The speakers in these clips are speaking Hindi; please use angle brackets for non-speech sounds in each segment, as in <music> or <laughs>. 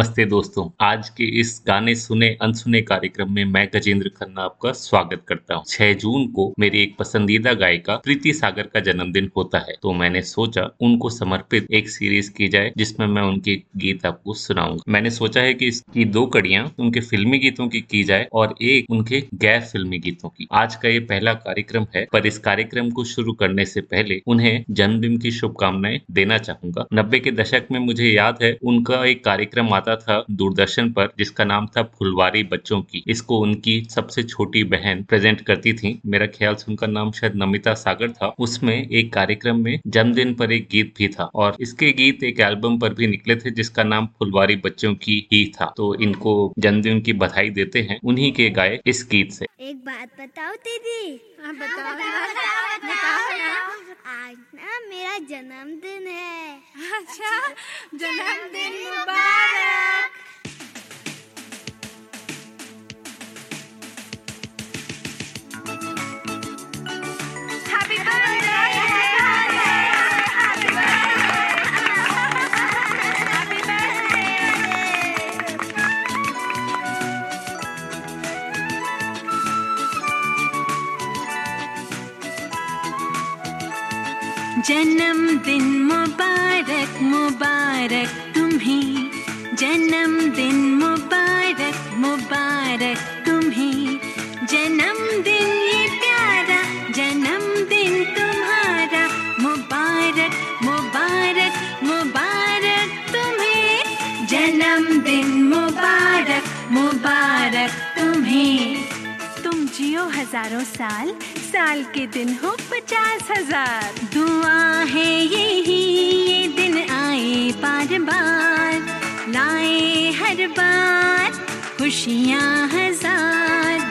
नमस्ते दोस्तों। आज के इस गाने सुने, अनसुने कार्यक्रम में मैं गजेंद्र खन्ना आपका स्वागत करता हूँ। छह जून को मेरी एक पसंदीदा गायिका प्रीति सागर का जन्मदिन होता है। तो मैंने सोचा उनको समर्पित एक सीरीज़ की जाए, जिसमें मैं उनके गीत आपको सुनाऊँगा। मैंने सोचा है कि इसकी दो कड़ियाँ उनके फिल्मी गीतों की की जाए और एक उनके गैर फिल्मी गीतों की। आज का ये पहला कार्यक्रम है, पर इस कार्यक्रम को शुरू करने से पहले उन्हें जन्मदिन की शुभकामनाएँ देना चाहूँगा। नब्बे के दशक में मुझे याद है, उनका एक कार्यक्रम आता था दूरदर्शन पर जिसका नाम था फुलवारी बच्चों की। इसको उनकी सबसे छोटी बहन प्रेजेंट करती थी। मेरा ख्याल से उनका नाम शायद नमिता सागर था। उसमें एक कार्यक्रम में जन्मदिन पर एक गीत भी था और इसके गीत एक एल्बम पर भी निकले थे जिसका नाम फुलवारी बच्चों की ही था। तो इनको जन्मदिन की बधाई देते हैं उन्हीं के गाए इस गीत से। एक बात बताओ दीदी। हाँ बताओ बताओ आज ना मेरा जन्मदिन है। अच्छा <laughs> जन्मदिन मुबारक। हैप्पी बर्थडे हैप्पी जन्मदिन मुबारक मुबारक तुम्हें जन्मदिन मुबारक मुबारक तुम्हें। जन्मदिन ये प्यारा जन्मदिन तुम्हारा। मुबारक मुबारक मुबारक तुम्हें। जन्मदिन मुबारक मुबारक तुम्हें। तुम जियो हज़ारों साल साल के दिन हो पचास हज़ार। दुआ है यही ये दिन आए बार बार। लाए हर बार खुशियाँ हज़ार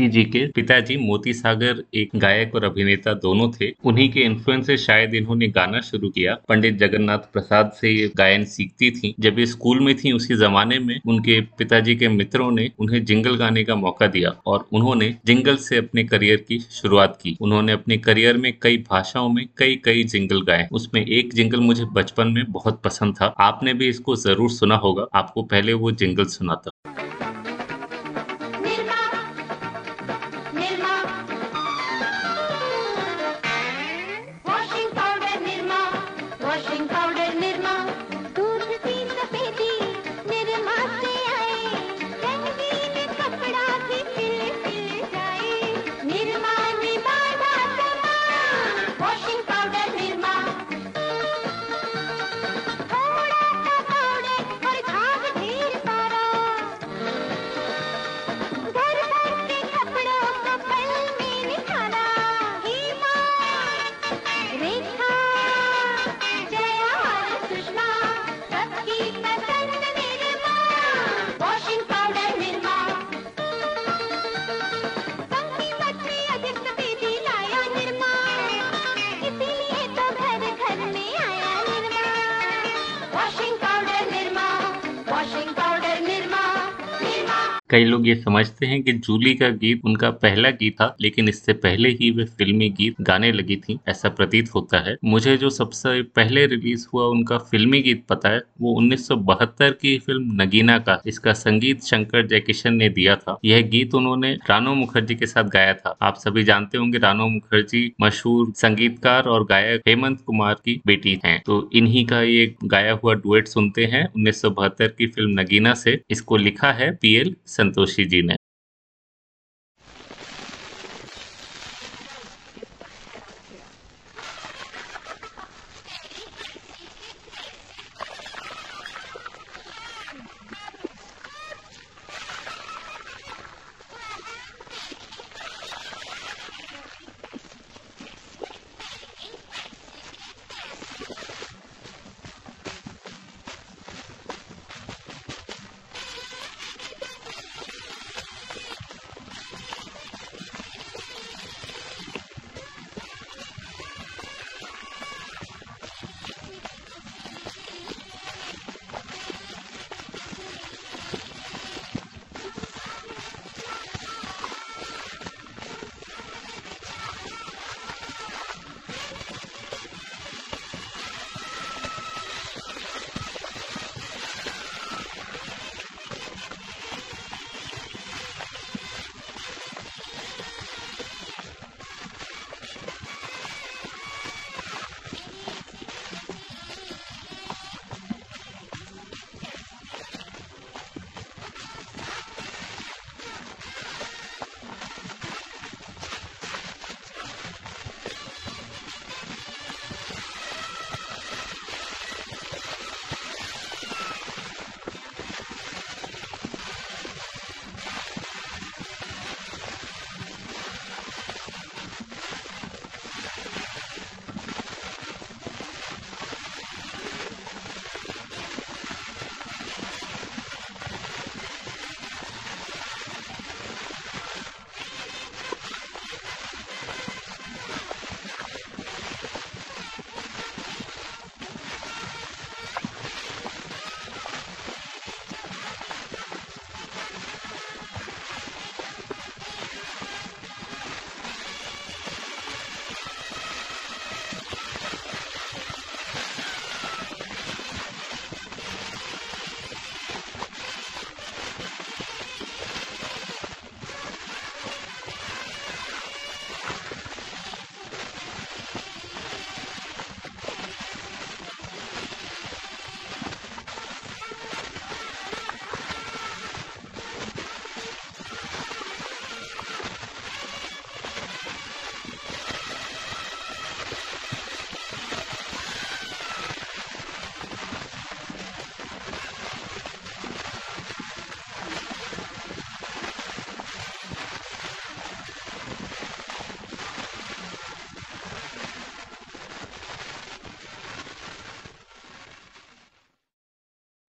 प्रीति जी के पिताजी मोती सागर एक गायक और अभिनेता दोनों थे। उन्हीं के इन्फ्लुएंस से शायद इन्होंने गाना शुरू किया। पंडित जगन्नाथ प्रसाद से ये गायन सीखती थी। जब ये स्कूल में थी, उसी जमाने में उनके पिताजी के मित्रों ने उन्हें जिंगल गाने का मौका दिया और उन्होंने जिंगल से अपने करियर की शुरुआत की। उन्होंने अपने करियर में कई भाषाओं में कई कई जिंगल गाए। उसमें एक जिंगल मुझे बचपन में बहुत पसंद था। आपने भी इसको ज़रूर सुना होगा। आपको पहले वो जिंगल सुनाता कई लोग ये समझते हैं कि जूली का गीत उनका पहला गीत था, लेकिन इससे पहले ही वे फिल्मी गीत गाने लगी थी, ऐसा प्रतीत होता है। मुझे जो सबसे पहले रिलीज़ हुआ उनका फिल्मी गीत पता है, वो 1972 की फ़िल्म नगीना का, इसका संगीत शंकर जयकिशन ने दिया था। यह गीत उन्होंने रानो मुखर्जी के साथ गाया था। आप सभी जानते होंगे रानो मुखर्जी मशहूर संगीतकार और गायक हेमंत कुमार की बेटी हैं। तो इन्हीं का ये गाया हुआ डुएट सुनते हैं, उन्नीस सौ बहत्तर की फ़िल्म नगीना से। इसको लिखा है पीएल संतोषी जी ने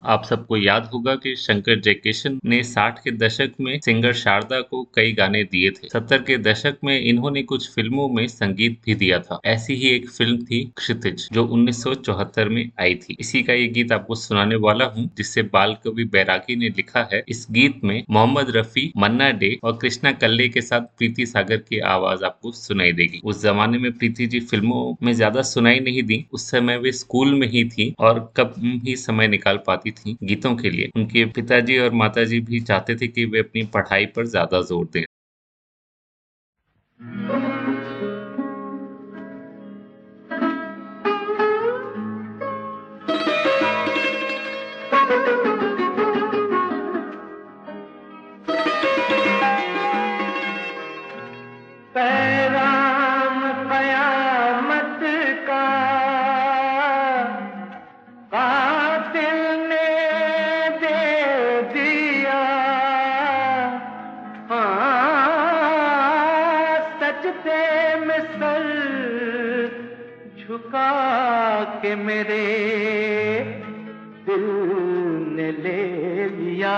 आप सबको याद होगा कि शंकर जयकिशन ने 60 के दशक में सिंगर शारदा को कई गाने दिए थे। 70 के दशक में इन्होंने कुछ फ़िल्मों में संगीत भी दिया था। ऐसी ही एक फ़िल्म थी क्षितिज, जो 1974 में आई थी। इसी का ये गीत आपको सुनाने वाला हूँ जिससे बाल कवि बैरागी ने लिखा है। इस गीत में मोहम्मद रफी, मन्ना डे और कृष्णा कल्ले के साथ प्रीति सागर की आवाज़ आपको सुनाई देगी। उस जमाने में प्रीति जी फ़िल्मों में ज़्यादा सुनाई नहीं दी। उस समय वे स्कूल में ही थी और कब ही समय निकाल पाती थी थी गीतों के लिए। उनके पिताजी और माताजी भी चाहते थे कि वे अपनी पढ़ाई पर ज़्यादा ज़ोर दें। के मेरे दिल ने ले लिया।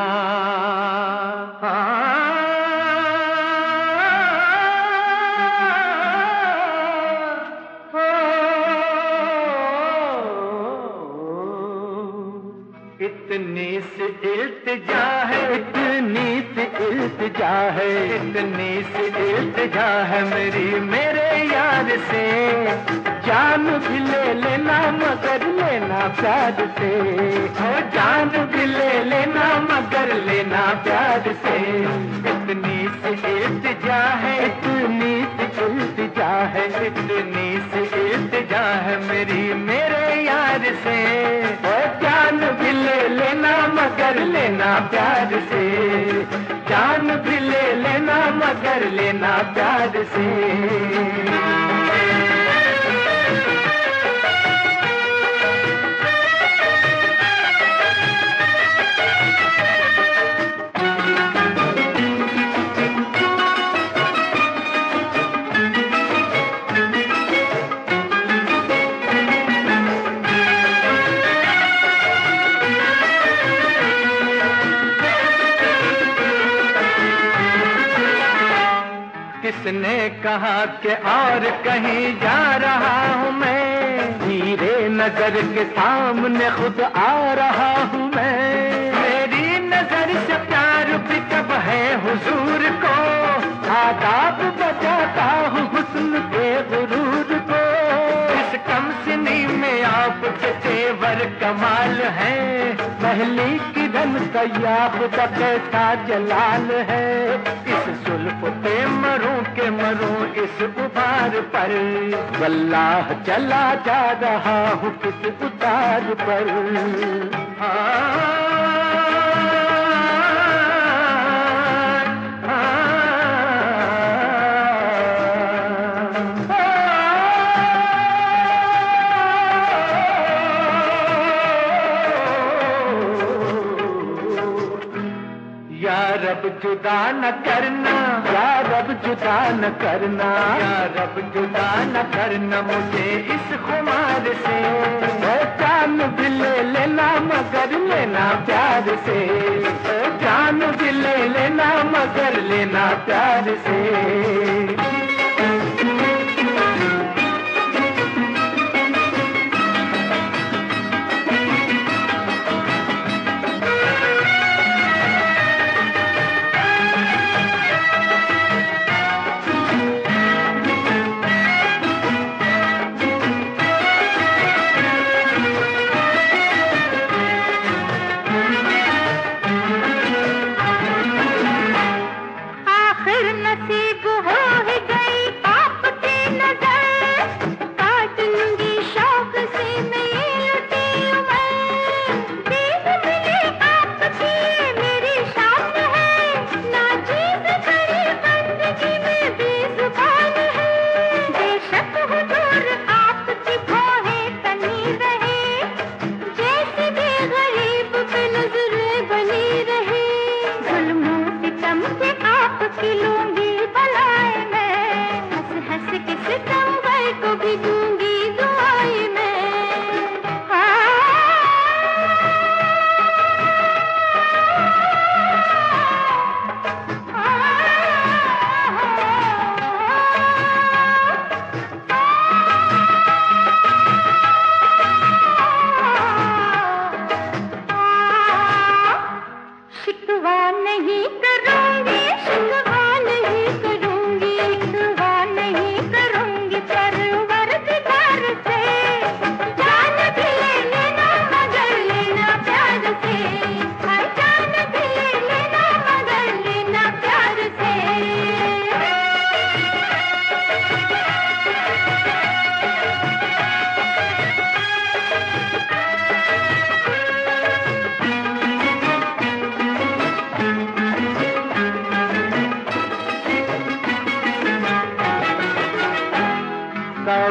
इतनी सी इल्तिजा है इतनी सी इल्तिजा है इतनी सी इल्तिजा है मेरी मेरे यार से। जान भी ले लेना, मगर लेना प्यार से। ओ, जान भी ले लेना, मगर लेना प्यार से। इतनी सी इल्तिजा है, इतनी सी इल्तिजा है, इतनी सी इल्तिजा है मेरी, मेरे यार से। ओ, जान भी ले लेना, मगर लेना प्यार से। जान भी ले लेना, मगर लेना प्यार से। किसने कहा कि और कहीं जा रहा हूँ मैं। धीरे नज़र के सामने खुद आ रहा हूँ मैं। मेरी नज़र से प्यार भी कब है हुजूर को। आदाब बजाता हूँ हुस्न के गुरूर को। इस कम सिनी में आपके तेवर कमाल है। पहली किरण सयाब का कैसा जलाल है। के मरूं इस उबार पर। वल्लाह चला जा रहा हूँ किस उतार पर। रब जुदा न करना या रब जुदा न करना। या रब जुदा न करना मुझे इस खुमार से। जान भी ले लेना मगर लेना प्यार से। जान भी ले लेना मगर लेना प्यार से।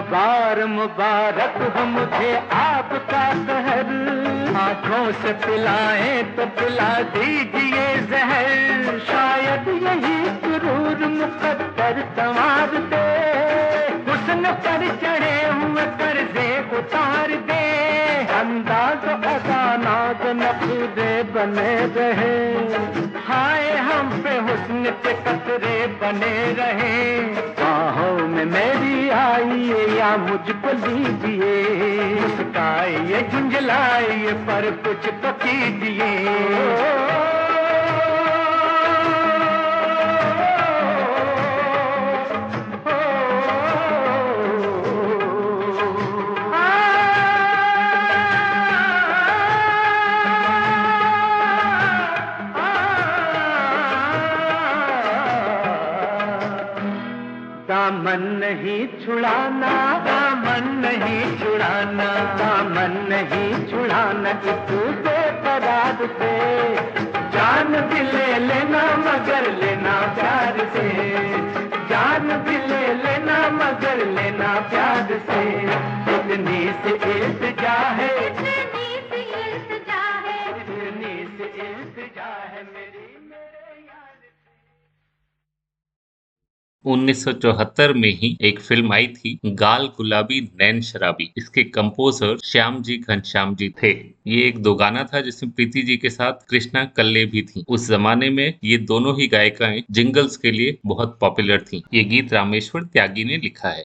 बार मुबारक हो मुझे आपका कहर आँखों से पिलाएँ तो पिला दीजिए जहर। शायद यही सुरूर मुकद्दर संवार दे। हुस्न पर चढ़े हुए कर्जे उतार दे। अंदाज अदानाज नखुदे बने रहे। हाय, हम पे हुस्न के कतरे बने रहे। मेरी आइए या मुझको लीजिए। मुस्काइए झुंझलाइए पर कुछ तो कीजिए। दामन नहीं छुड़ाना, दामन नहीं छुड़ाना, दामन नहीं छुड़ाना तू बेपराध से। जान भी ले लेना, मगर लेना प्यार से। जान भी ले लेना, मगर लेना प्यार से। इतनी से इल्तजा है? 1974 में ही एक फ़िल्म आई थी, गाल गुलाबी, नैन शराबी। इसके कंपोजर श्याम जी घनश्याम जी थे। ये एक दो गाना था जिसमें प्रीति जी के साथ कृष्णा कल्ले भी थी। उस जमाने में ये दोनों ही गायिकाएँ जिंगल्स के लिए बहुत पॉपुलर थी। ये गीत रामेश्वर त्यागी ने लिखा है।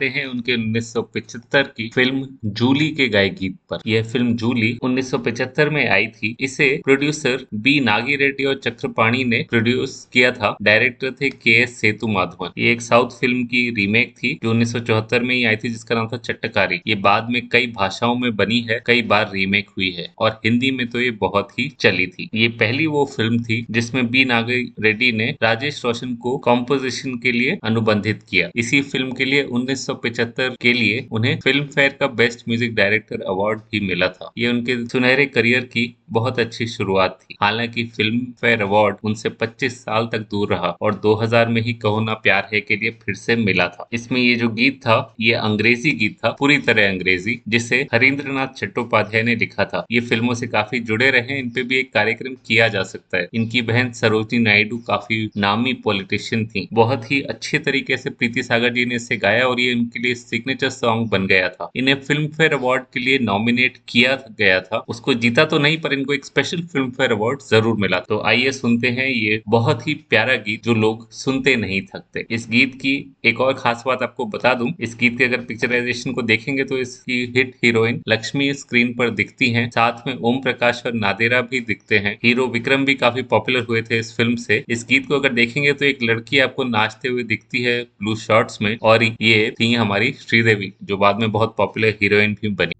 आते हैं उनके 1975 की फ़िल्म जूली के गाय गीत पर। यह फ़िल्म जूली 1975 में आई थी। इसे प्रोड्यूसर बी नागी रेड्डी और चक्रपाणी ने प्रोड्यूस किया था। डायरेक्टर थे के एस सेतु माधवन ये एक साउथ फ़िल्म की रीमेक थी, जो 1974 में ही आई थी, जिसका नाम था चट्टकारी। ये बाद में कई भाषाओं में बनी है, कई बार रीमेक हुई है, और हिंदी में तो ये बहुत ही चली थी। ये पहली वो फ़िल्म थी, जिसमें बी नागी रेड्डी ने राजेश रोशन को कॉम्पोजिशन के लिए अनुबंधित किया। इसी फ़िल्म के लिए 1975 के लिए उन्हें फ़िल्म फेयर का बेस्ट म्यूज़िक डायरेक्टर अवार्ड भी मिला था। ये उनके सुनहरे करियर की बहुत अच्छी शुरुआत थी। हालाँकि फ़िल्म फेयर अवार्ड उनसे 25 साल तक दूर रहा और 2000 में ही कहो ना प्यार है के लिए फिर से मिला था। इसमें ये जो गीत था, ये अंग्रेज़ी गीत था, पूरी तरह अंग्रेज़ी, जिसे हरींद्र नाथ चट्टोपाध्याय ने लिखा था। ये फ़िल्मों से काफ़ी जुड़े रहे, इन पे भी एक कार्यक्रम किया जा सकता है। इनकी बहन सरोजनी नायडू काफ़ी नामी पॉलिटिशियन थी। बहुत ही अच्छे तरीके से प्रीति सागर जी ने इसे गाया और ये उनके लिए सिग्नेचर सॉन्ग बन गया था। इन्हें फ़िल्म फेयर अवार्ड के लिए नॉमिनेट किया गया था। उसको जीता तो नहीं, पर इनको एक स्पेशल फ़िल्म फेयर अवार्ड ज़रूर मिला। तो आइए सुनते हैं ये बहुत ही प्यारा गीत जो लोग सुनते नहीं थकते। इस गीत की एक और खास बात आपको बता दूँ। इस गीत के अगर पिक्चराइजेशन को देखेंगे तो इसकी हिट हीरोइन लक्ष्मी स्क्रीन पर दिखती हैं। साथ में ओम प्रकाश और नादेरा भी दिखते हैं। हीरो विक्रम भी काफ़ी पॉपुलर हुए थे इस फ़िल्म से। इस गीत को अगर देखेंगे तो एक लड़की आपको नाचते हुए दिखती है ब्लू शॉर्ट्स में और ये थी हमारी श्रीदेवी, जो बाद में बहुत पॉपुलर हीरोइन भी बनी।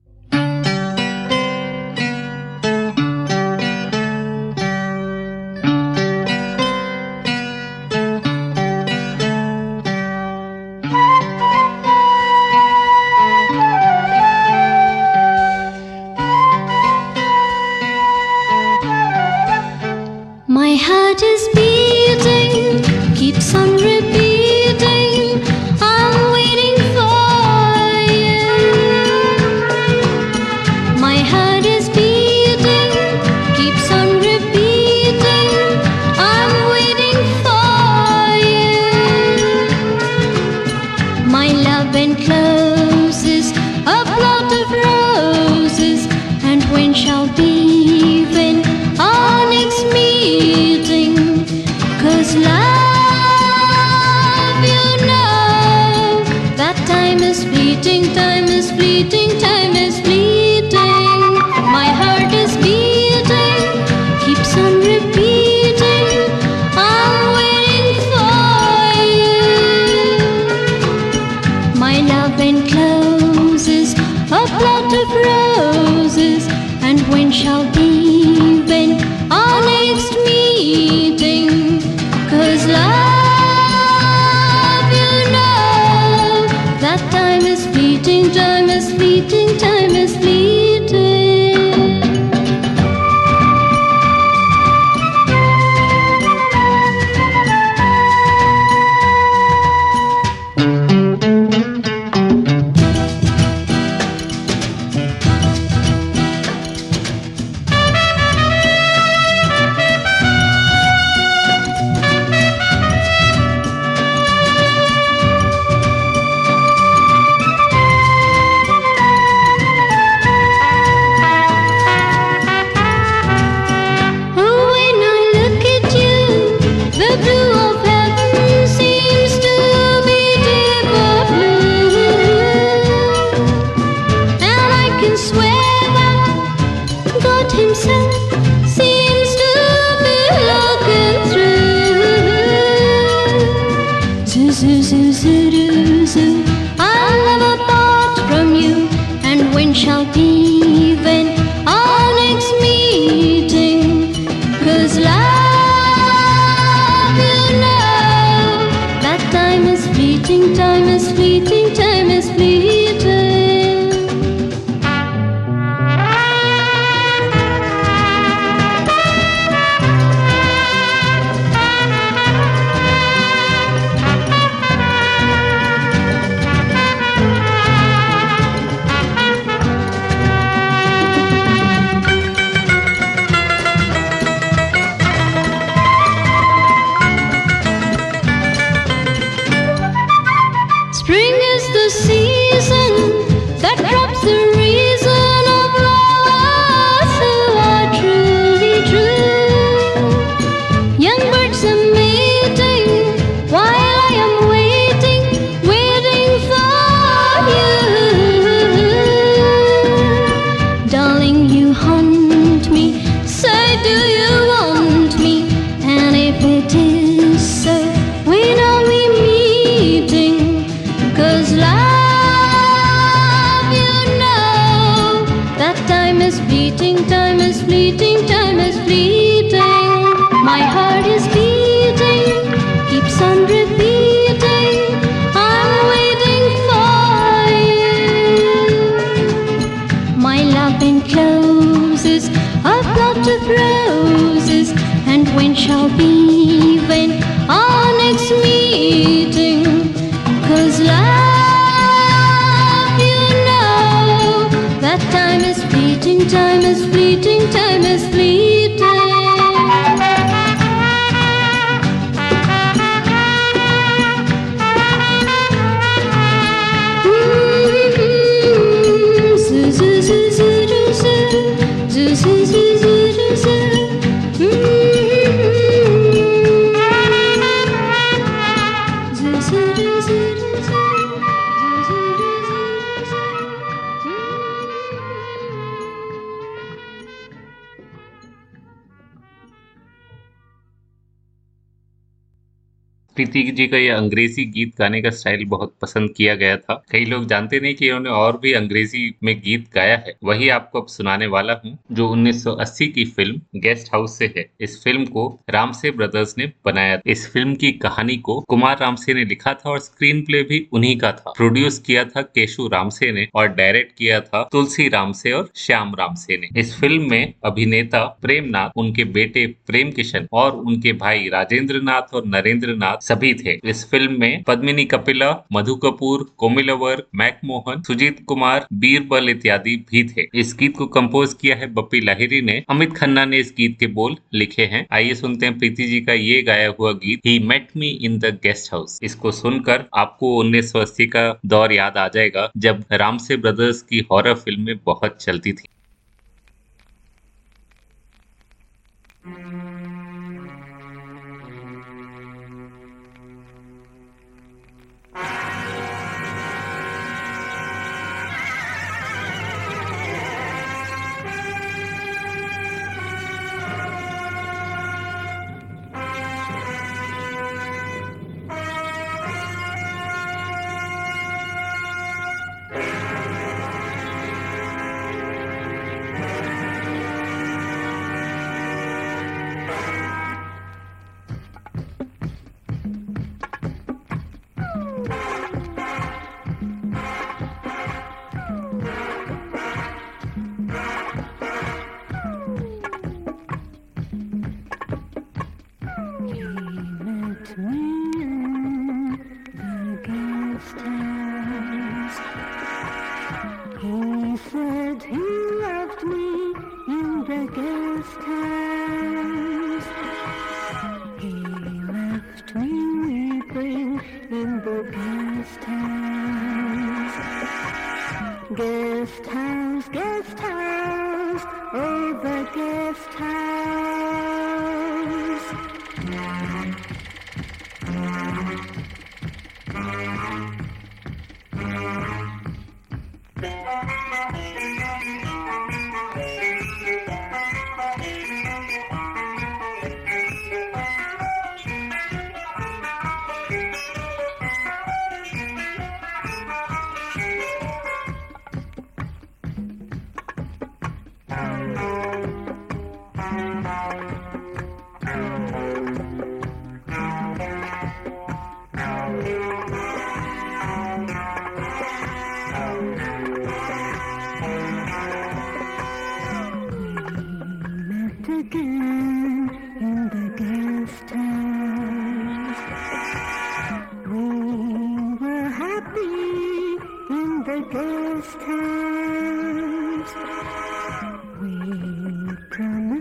जी का यह अंग्रेज़ी गीत गाने का स्टाइल बहुत पसंद किया गया था। कई लोग जानते नहीं कि इन्होंने और भी अंग्रेज़ी में गीत गाया है, वही आपको अब सुनाने वाला हूँ, जो 1980 की फ़िल्म गेस्ट हाउस से है। इस फ़िल्म को रामसे ब्रदर्स ने बनाया इस फ़िल्म की कहानी को कुमार रामसे ने लिखा था और स्क्रीन प्ले भी उन्हीं का था। प्रोड्यूस किया था केशु रामसे ने और डायरेक्ट किया था तुलसी रामसे और श्याम रामसे ने। इस फ़िल्म में अभिनेता प्रेमनाथ, उनके बेटे प्रेम किशन और उनके भाई राजेंद्र नाथ और नरेंद्र नाथ सभी थे। इस फ़िल्म में पद्मिनी कपिला, मधु कपूर कोमिलवर मैकमोहन, सुजीत कुमार बीरबल इत्यादि भी थे। इस गीत को कंपोज किया है बप्पी लाहिरी ने। अमित खन्ना ने इस गीत के बोल लिखे हैं। आइए सुनते हैं प्रीति जी का ये गाया हुआ गीत ही met me in the guest house इसको सुनकर आपको उन्नीस सौ अस्सी का दौर याद आ जाएगा, जब रामसे ब्रदर्स की हॉरर फ़िल्में बहुत चलती थी।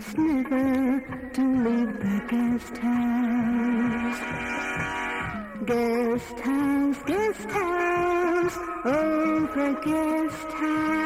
It's never to leave the guest house. Guest house, guest house, oh, the guest house.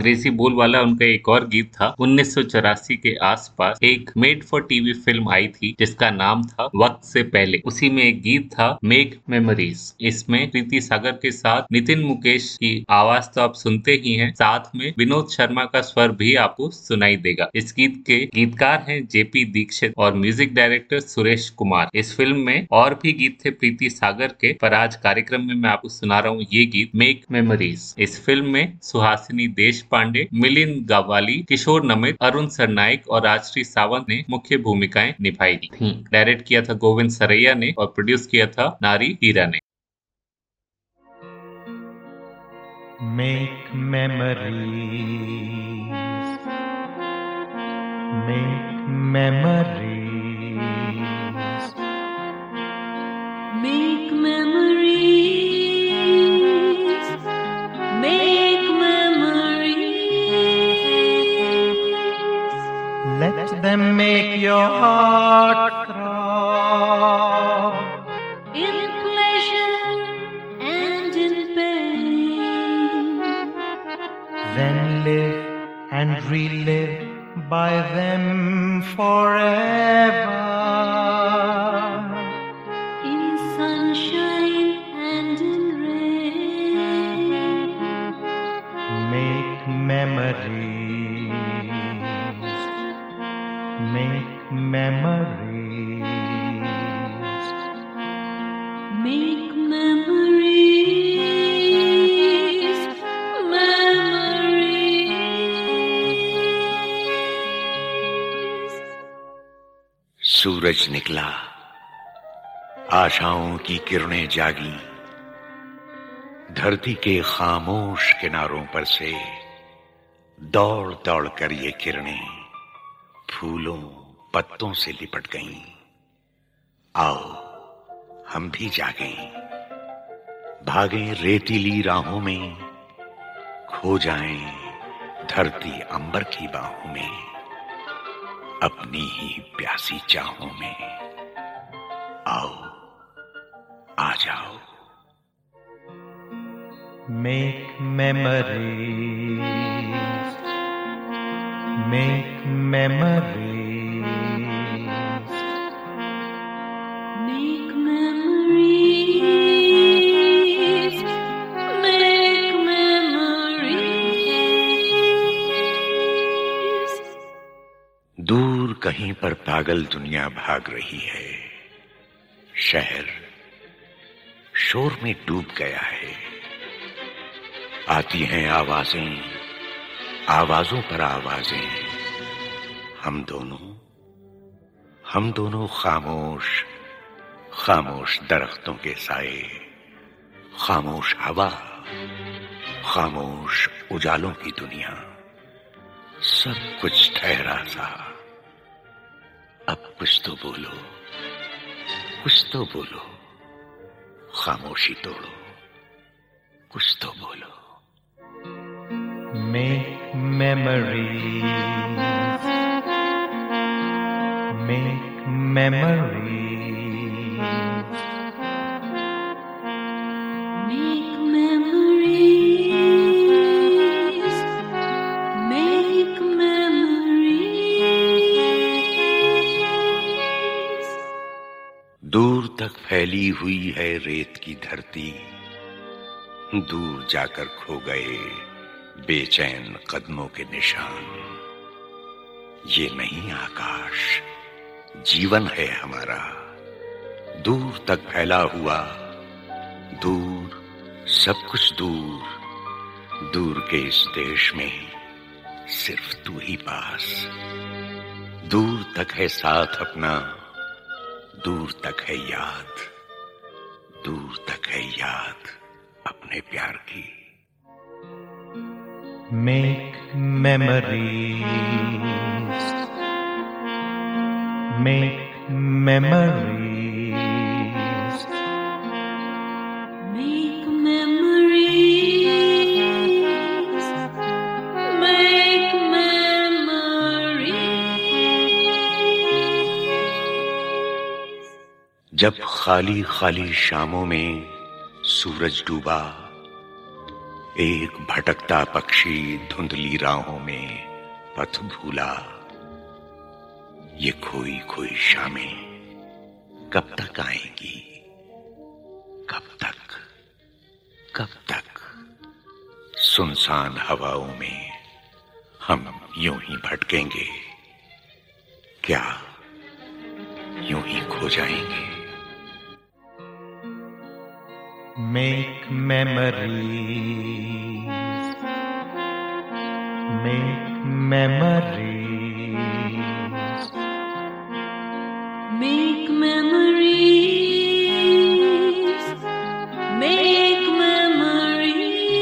अंग्रेज़ी बोल वाला उनका एक और गीत था, उन्नीस सौ चौरासी के आसपास एक मेड फॉर टीवी फ़िल्म आई थी, जिसका नाम था वक्त से पहले। उसी में एक गीत था मेक मेमोरीज इसमें प्रीति सागर के साथ नितिन मुकेश की आवाज़ तो आप सुनते ही हैं, साथ में विनोद शर्मा का स्वर भी आपको सुनाई देगा। इस गीत के गीतकार हैं जेपी दीक्षित और म्यूज़िक डायरेक्टर सुरेश कुमार। इस फ़िल्म में और भी गीत थे प्रीति सागर के, पर आज कार्यक्रम में मैं आपको सुना रहा हूँ ये गीत मेक मेमोरीज इस फ़िल्म में सुहासिनी देश पांडे मिलिंद गावाली किशोर नमित अरुण सरनाइक और राजश्री सावंत ने मुख्य भूमिकाएँ निभाई थी डायरेक्ट किया था गोविंद सरैया ने और प्रोड्यूस किया था नारी हीरा ने Make memories. Make memories. Make memories. Them make your heart throb. In pleasure and in pain. Then live and relive by them forever. सूरज निकला। आशाओं की किरणें जागी। धरती के खामोश किनारों पर से दौड़ दौड़ कर ये किरणें फूलों, पत्तों से लिपट गईं। आओ, हम भी जागें। भागें रेतीली राहों में, खो जाएँ धरती अंबर की बाहों में। अपनी ही प्यासी चाहों में। आओ आ जाओ। मेक मेमरी मेक मेमरी कहीं पर पागल दुनिया भाग रही है। शहर शोर में डूब गया है। आती हैं आवाज़ें, आवाजों पर आवाज़ें। हम दोनों हम दोनों खामोश खामोश दरख्तों के साए। खामोश हवा, खामोश उजालों की दुनिया। सब कुछ ठहरा सा। अब कुछ तो बोलो कुछ तो बोलो खामोशी तोड़ो कुछ तो बोलो Make memories. Make memories. तक फैली हुई है रेत की धरती। दूर जाकर खो गए बेचैन कदमों के निशान। ये नहीं आकाश, जीवन है हमारा। दूर तक फैला हुआ, दूर, सब कुछ दूर। दूर के इस देश में सिर्फ़ तू ही पास। दूर तक है साथ अपना दूर तक है याद दूर तक है याद अपने प्यार की। Make memories make memories make memories जब खाली खाली शामों में सूरज डूबा, एक भटकता पक्षी धुंधली राहों में पथ भूला। ये खोई खोई शामें कब तक आएँगी? कब तक? कब तक? सुनसान हवाओं में हम यूँ ही भटकेंगे। क्या यूँ ही खो जाएँगे? Make memories. Make memories. Make memories. Make memories.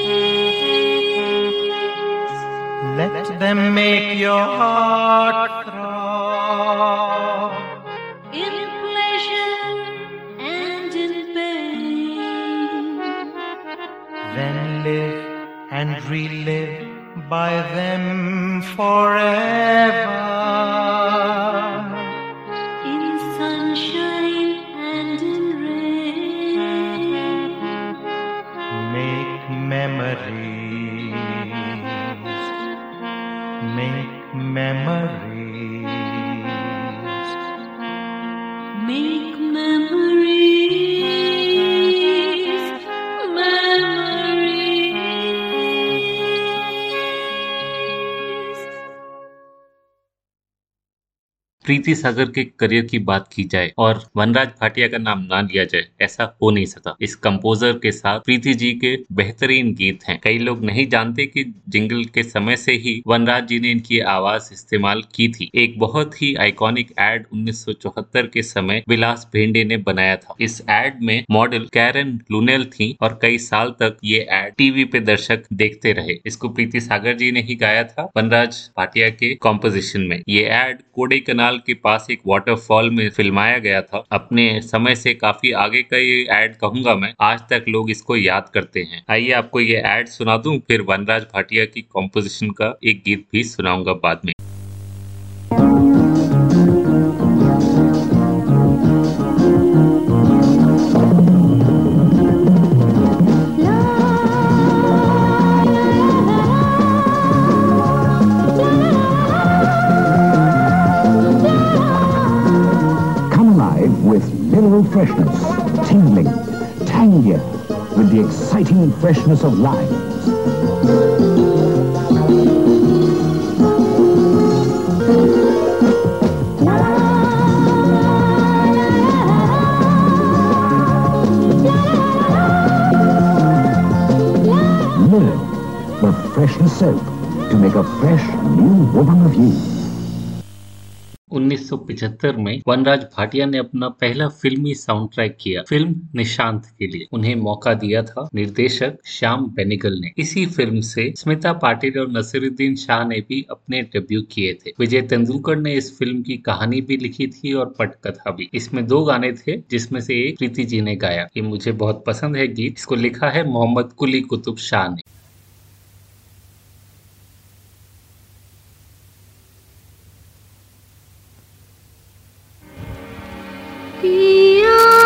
Let them make your heart throb. By them forever. प्रीति सागर के करियर की बात की जाए और वनराज भाटिया का नाम ना लिया जाए, ऐसा हो नहीं सका इस कंपोजर के साथ प्रीति जी के बेहतरीन गीत हैं। कई लोग नहीं जानते कि जिंगल के समय से ही वनराज जी ने इनकी आवाज़ इस्तेमाल की थी। एक बहुत ही आइकॉनिक एड 1974 के समय विलास भेंडे ने बनाया था। इस एड में मॉडल कैरन लुनेल थी और कई साल तक ये एड टीवी पे दर्शक देखते रहे। इसको प्रीति सागर जी ने ही गाया था, वनराज भाटिया के कॉम्पोजिशन में। ये एड कोडे कनाल के पास एक वाटरफॉल में फिल्माया गया था। अपने समय से काफ़ी आगे का ये एड कहूँगा मैं। आज तक लोग इसको याद करते हैं। आइए आपको ये एड सुना दूँ, फिर वनराज भाटिया की कॉम्पोजिशन का एक गीत भी सुनाऊँगा बाद में। Mineral freshness, tingling, tangier, with the exciting freshness of limes. Learn the freshness soap to make a fresh new woman of you. 1975 में वनराज भाटिया ने अपना पहला फिल्मी साउंड ट्रैक किया, फ़िल्म निशांत के लिए। उन्हें मौका दिया था निर्देशक श्याम बेनिगल ने। इसी फ़िल्म से स्मिता पाटिल और नसीरुद्दीन शाह ने भी अपने डेब्यू किए थे। विजय तेंदुलकर ने इस फ़िल्म की कहानी भी लिखी थी और पटकथा भी। इसमें दो गाने थे, जिसमें से एक प्रीति जी ने गाया। ये मुझे बहुत पसंद है गीत। इसको लिखा है मोहम्मद कुली कुतुब शाह ने। Yeah.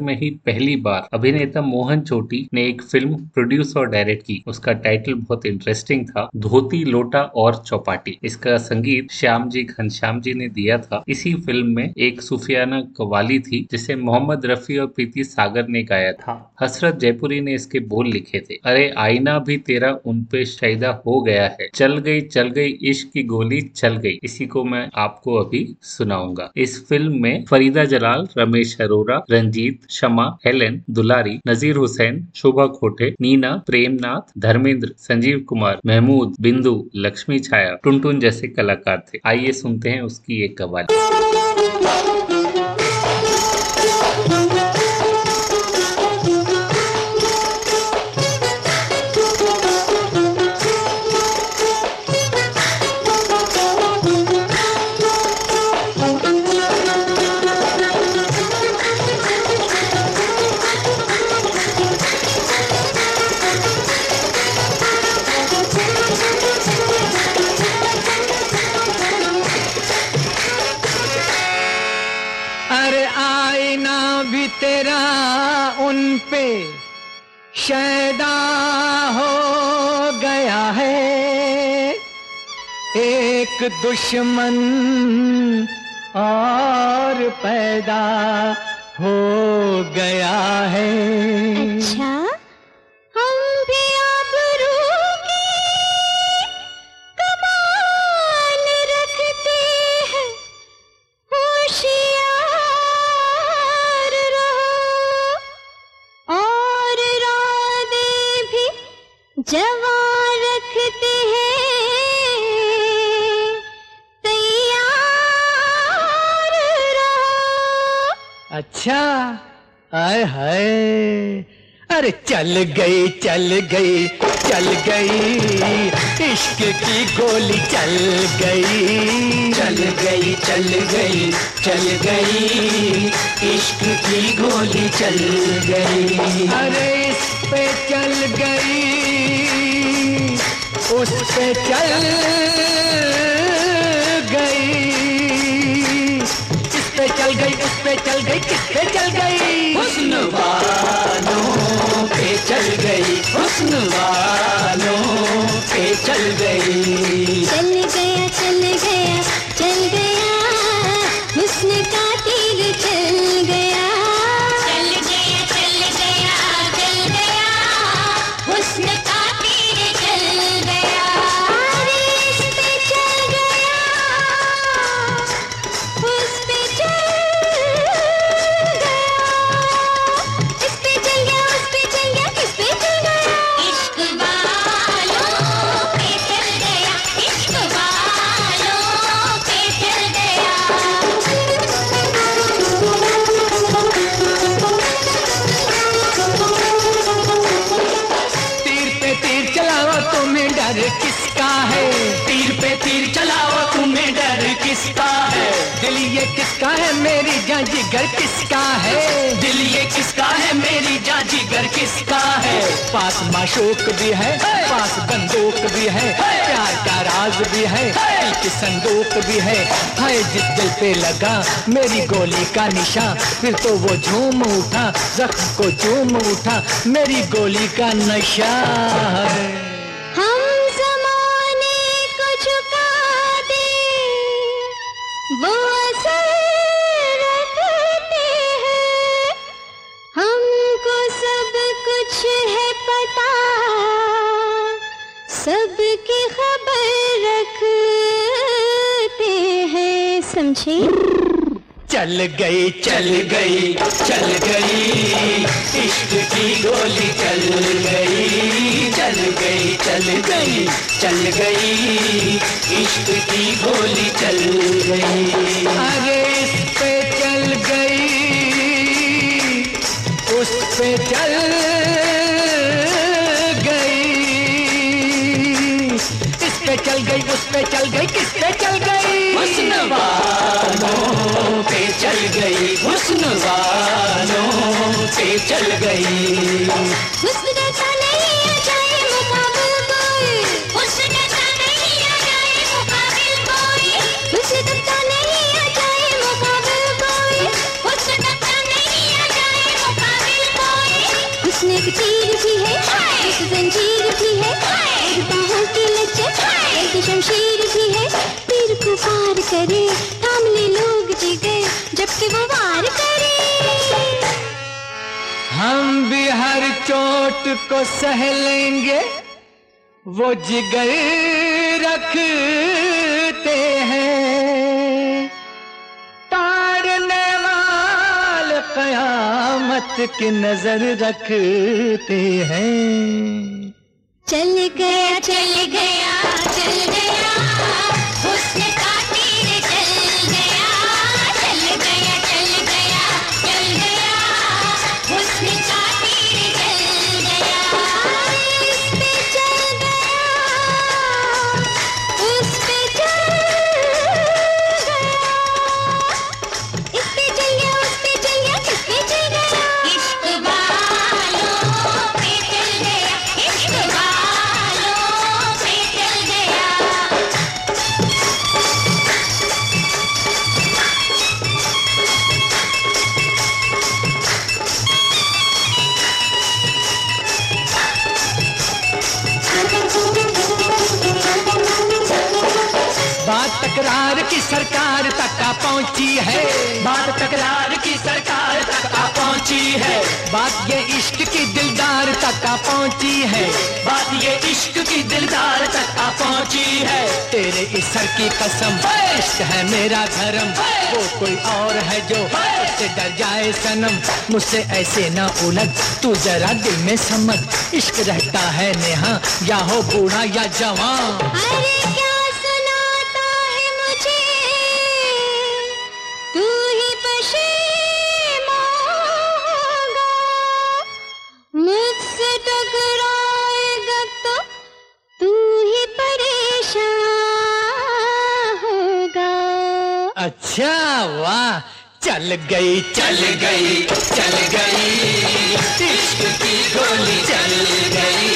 में ही पहली बार अभिनेता मोहन चोटी ने एक फ़िल्म प्रोड्यूस और डायरेक्ट की। उसका टाइटल बहुत इंटरेस्टिंग था, धोती, लोटा और चौपाटी। इसका संगीत श्याम जी घनश्याम जी ने दिया था। इसी फ़िल्म में एक सूफियाना कवाली थी, जिसे मोहम्मद रफी और प्रीति सागर ने गाया था। हसरत जयपुरी ने इसके बोल लिखे थे। अरे, आईना भी तेरा उनपे शायदा हो गया है। चल गई चल गई, इश्क की गोली चल गई। इसी को मैं आपको अभी सुनाऊँगा। इस फ़िल्म में फरीदा जलाल, रमेश अरोरा रंजीत शमा, हेलेन, दुलारी, नजीर हुसैन, शोभा खोटे, नीना, प्रेमनाथ, धर्मेंद्र, संजीव कुमार, महमूद, बिंदु, लक्ष्मी छाया, टुनटुन जैसे कलाकार थे। आइए सुनते हैं उसकी एक कवाली शैदा हो गया है। एक दुश्मन और पैदा हो गया है। अच्छा। चल गई चल गई चल गई। इश्क की गोली चल गई। चल गई चल गई चल गई। इश्क की गोली चल गई। अरे इस पे चल गई, उस पे चल गई। इस पे चल गई, उस पे चल गई, किस पे चल गई? पे चल गई हुस्न वालों पे चल गई। चल गया पास मशोक भी है, पास बंदूक भी है, प्यार का राज भी है एक संदूक भी है। हाय, जिस दिल पे लगा मेरी गोली का निशा फिर तो वो झूम उठा, जख्म को झूम उठा मेरी गोली का नशा है चल गई चल गई चल गई। इश्क की गोली चल गई चल गई चल गई चल गई। इश्क की गोली चल गई। अरे इस पे चल गई, उस पे चल गई। इस पे चल गई, उस पे चल गई, किस पे चल गई? चल गई हुस्न वालों से चल गई। हुस्न चोट को सह लेंगे, वो जिगर रखते हैं। ताड़ने वाल कयामत की नज़र रखते हैं। चल गया चल गया चल गया। पहुँची है। बात तकरार की सरकार तक आ पहुँची है। बात ये इश्क की दिलदार तक आ पहुँची है। बात ये इश्क की दिलदार तक आ पहुँची है। तेरे इस सर की कसम इश्क है मेरा धर्म। वो कोई और है जो उससे डर जाए सनम। मुझसे ऐसे ना उलझ तू जरा दिल में समझ। इश्क रहता है नेहा या हो बूढ़ा या जवान। चल गई चल गई चल गई। इश्क की गोली चल गई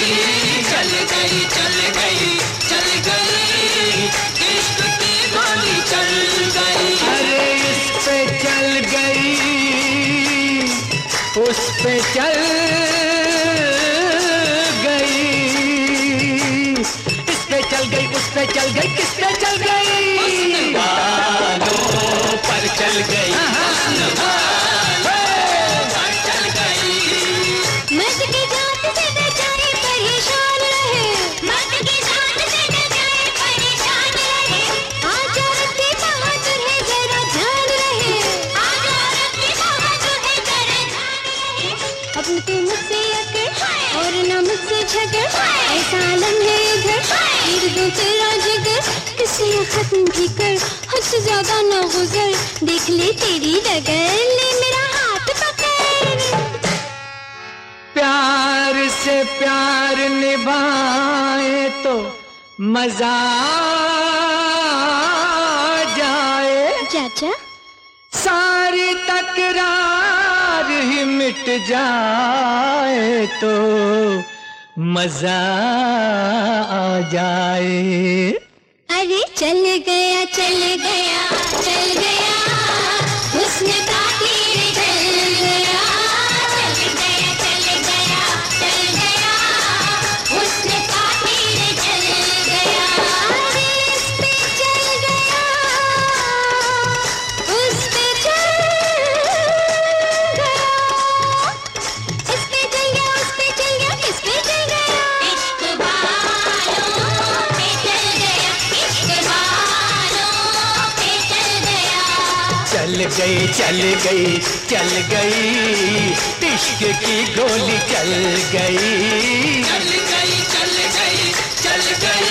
चल गई चल गई चल गई। इश्क की गोली चल गई। अरे इस पे चल गई, उस पे चल गई। इस पे चल गई, उस पे चल गई, किस पे चल गई? फिर दो तेरा जिगर किसी खत्म भी कर। हद से ज़्यादा ना गुजर देख ले तेरी डगर ले मेरा हाथ पकड़। प्यार से प्यार निभाए तो मज़ा जाए। चाचा? सारी तकरार ही मिट जाए तो मज़ा आ जाए। अरे चल गया चल गया चल गया। गई चल गई चल गई। इश्क की गोली चल गई। चल गई चल गई चल गई।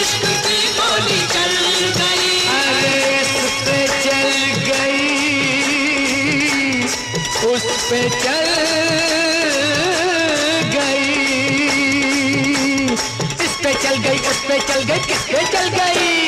इश्क की गोली चल गई। अरे इस पे चल गई। उस पे चल गई। इस पे चल गई उस पे चल गई किस पे चल गई?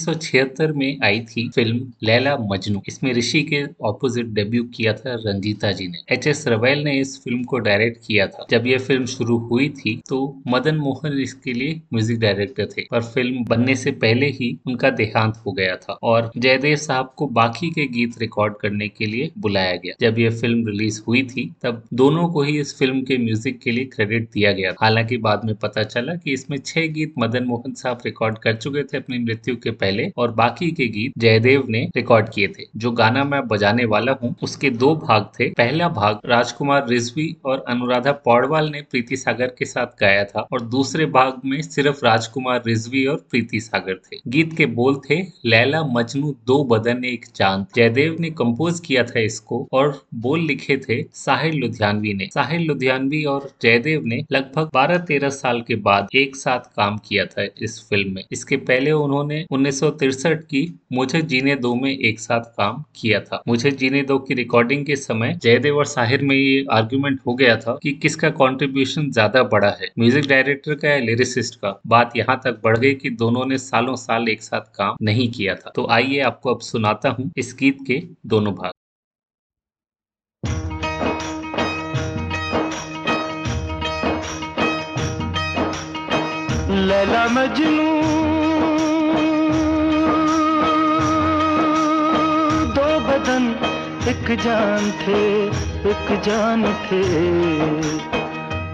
1976 में आई थी फ़िल्म लैला मजनू। इसमें ऋषि के ऑपोजिट डेब्यू किया था रंजीता जी ने। एच एस रवेल ने इस फ़िल्म को डायरेक्ट किया था। जब यह फ़िल्म शुरू हुई थी तो मदन मोहन इसके लिए म्यूज़िक डायरेक्टर थे। पर फ़िल्म बनने से पहले ही उनका देहांत हो गया था और जयदेव साहब को बाकी के गीत रिकॉर्ड करने के लिए बुलाया गया। जब यह फ़िल्म रिलीज़ हुई थी, तब दोनों को ही इस फ़िल्म के म्यूज़िक के लिए क्रेडिट दिया गया हालाँकि बाद में पता चला कि इसमें छह गीत मदन मोहन साहब रिकॉर्ड कर चुके थे अपनी मृत्यु के पहले। और बाकी के गीत जयदेव ने रिकॉर्ड किए थे। जो गाना मैं बजाने वाला हूँ, उसके दो भाग थे। पहला भाग राजकुमार रिजवी और अनुराधा पौडवाल ने प्रीति सागर के साथ गाया था और दूसरे भाग में सिर्फ़ राजकुमार रिजवी और प्रीति सागर थे। गीत के बोल थे, लैला मजनू दो बदन एक चाँद। जयदेव ने कंपोज किया था इसको और बोल लिखे थे साहिल लुधियानवी ने। साहिल लुधियानवी और जयदेव ने लगभग 12-13 साल के बाद एक साथ काम किया था इस फ़िल्म में। इसके पहले उन्होंने 1963 की मुझे जीने दो में एक साथ काम किया था। मुझे जीने दो की रिकॉर्डिंग के समय जयदेव और साहिर में ये आर्ग्यूमेंट हो गया था कि किसका कंट्रीब्यूशन ज़्यादा बड़ा है। म्यूज़िक डायरेक्टर का या लिरिसिस्ट का बात यहाँ तक बढ़ गई कि दोनों ने सालों साल एक साथ काम नहीं किया था। तो आइए आपको अब सुनाता हूँ इस गीत के दोनों भाग। लैला मजनू एक जान थे एक जान थे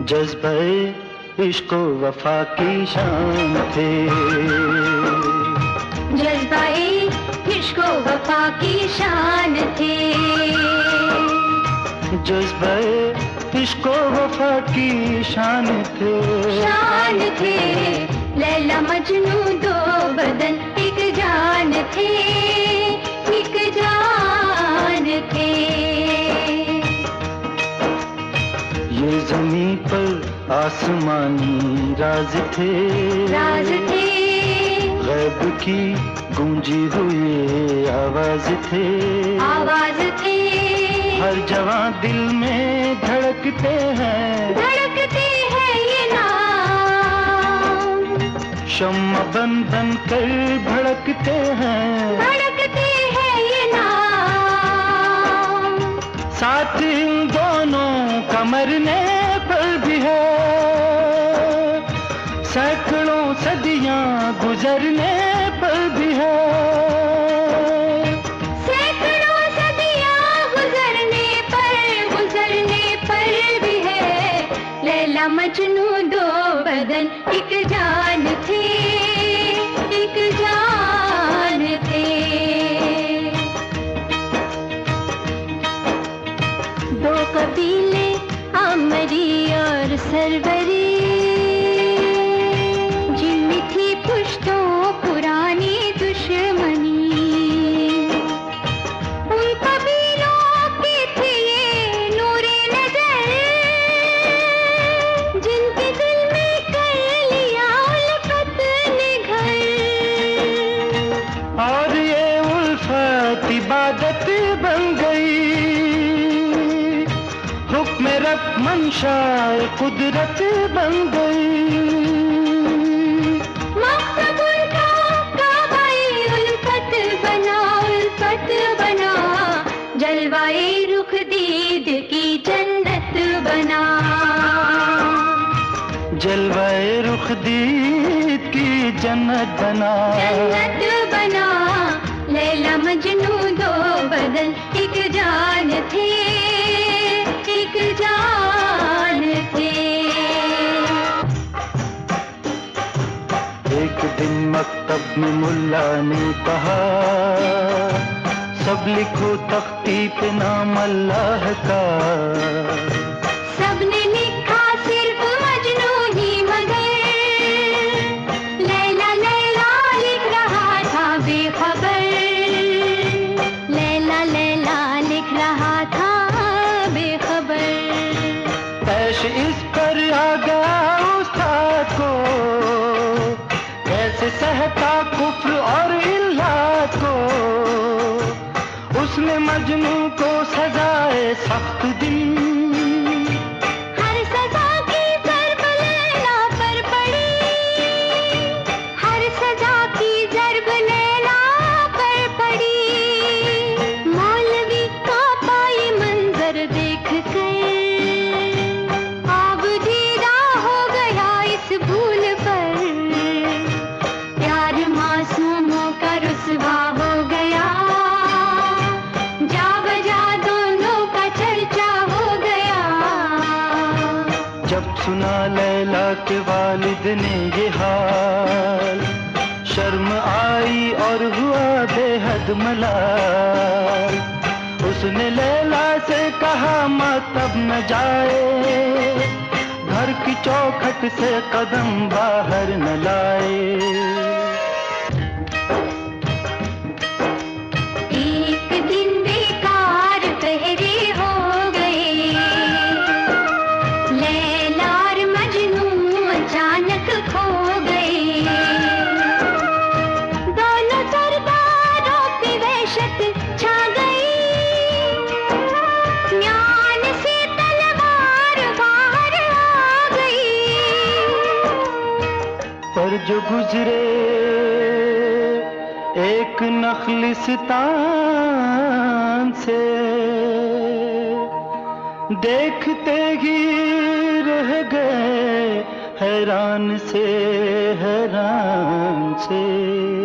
जज्बे इश्क वफा की शान थे। जज्बाए इश्क वफा की शान थे। जज्बे इश्क वफा की शान थे। शान थे लैला मजनू दो बदन एक जान थे। एक जान ये जमी पर आसमानी राज थे। राज थे। गैब की गूंजी हुई आवाज़ थे। आवाज़ थे। हर जवां दिल में धड़कते हैं। धड़कते हैं ये नाम। शम्मा बन बन कर भड़कते हैं। हैं। साथ इन दोनों का मरने पर भी है। सैकड़ों सदियाँ गुजरने पर भी है। मजनू दो बदन, एक जान थे। कुदरत बन गई। बना उल्पत बना। जलवाए रुख दीद की जन्नत बना। जलवाए रुख दीद की जन्नत बना। जन्नत बना। लैला मजनू दो बदन एक जान थे। शब्द मुल्ला ने कहा सब लिखो तख्ती पे नाम अल्लाह का। से कदम बाहर न लाए। गुजरे एक नखलिस्तान से। देखते ही रह गए हैरान से हैरान से।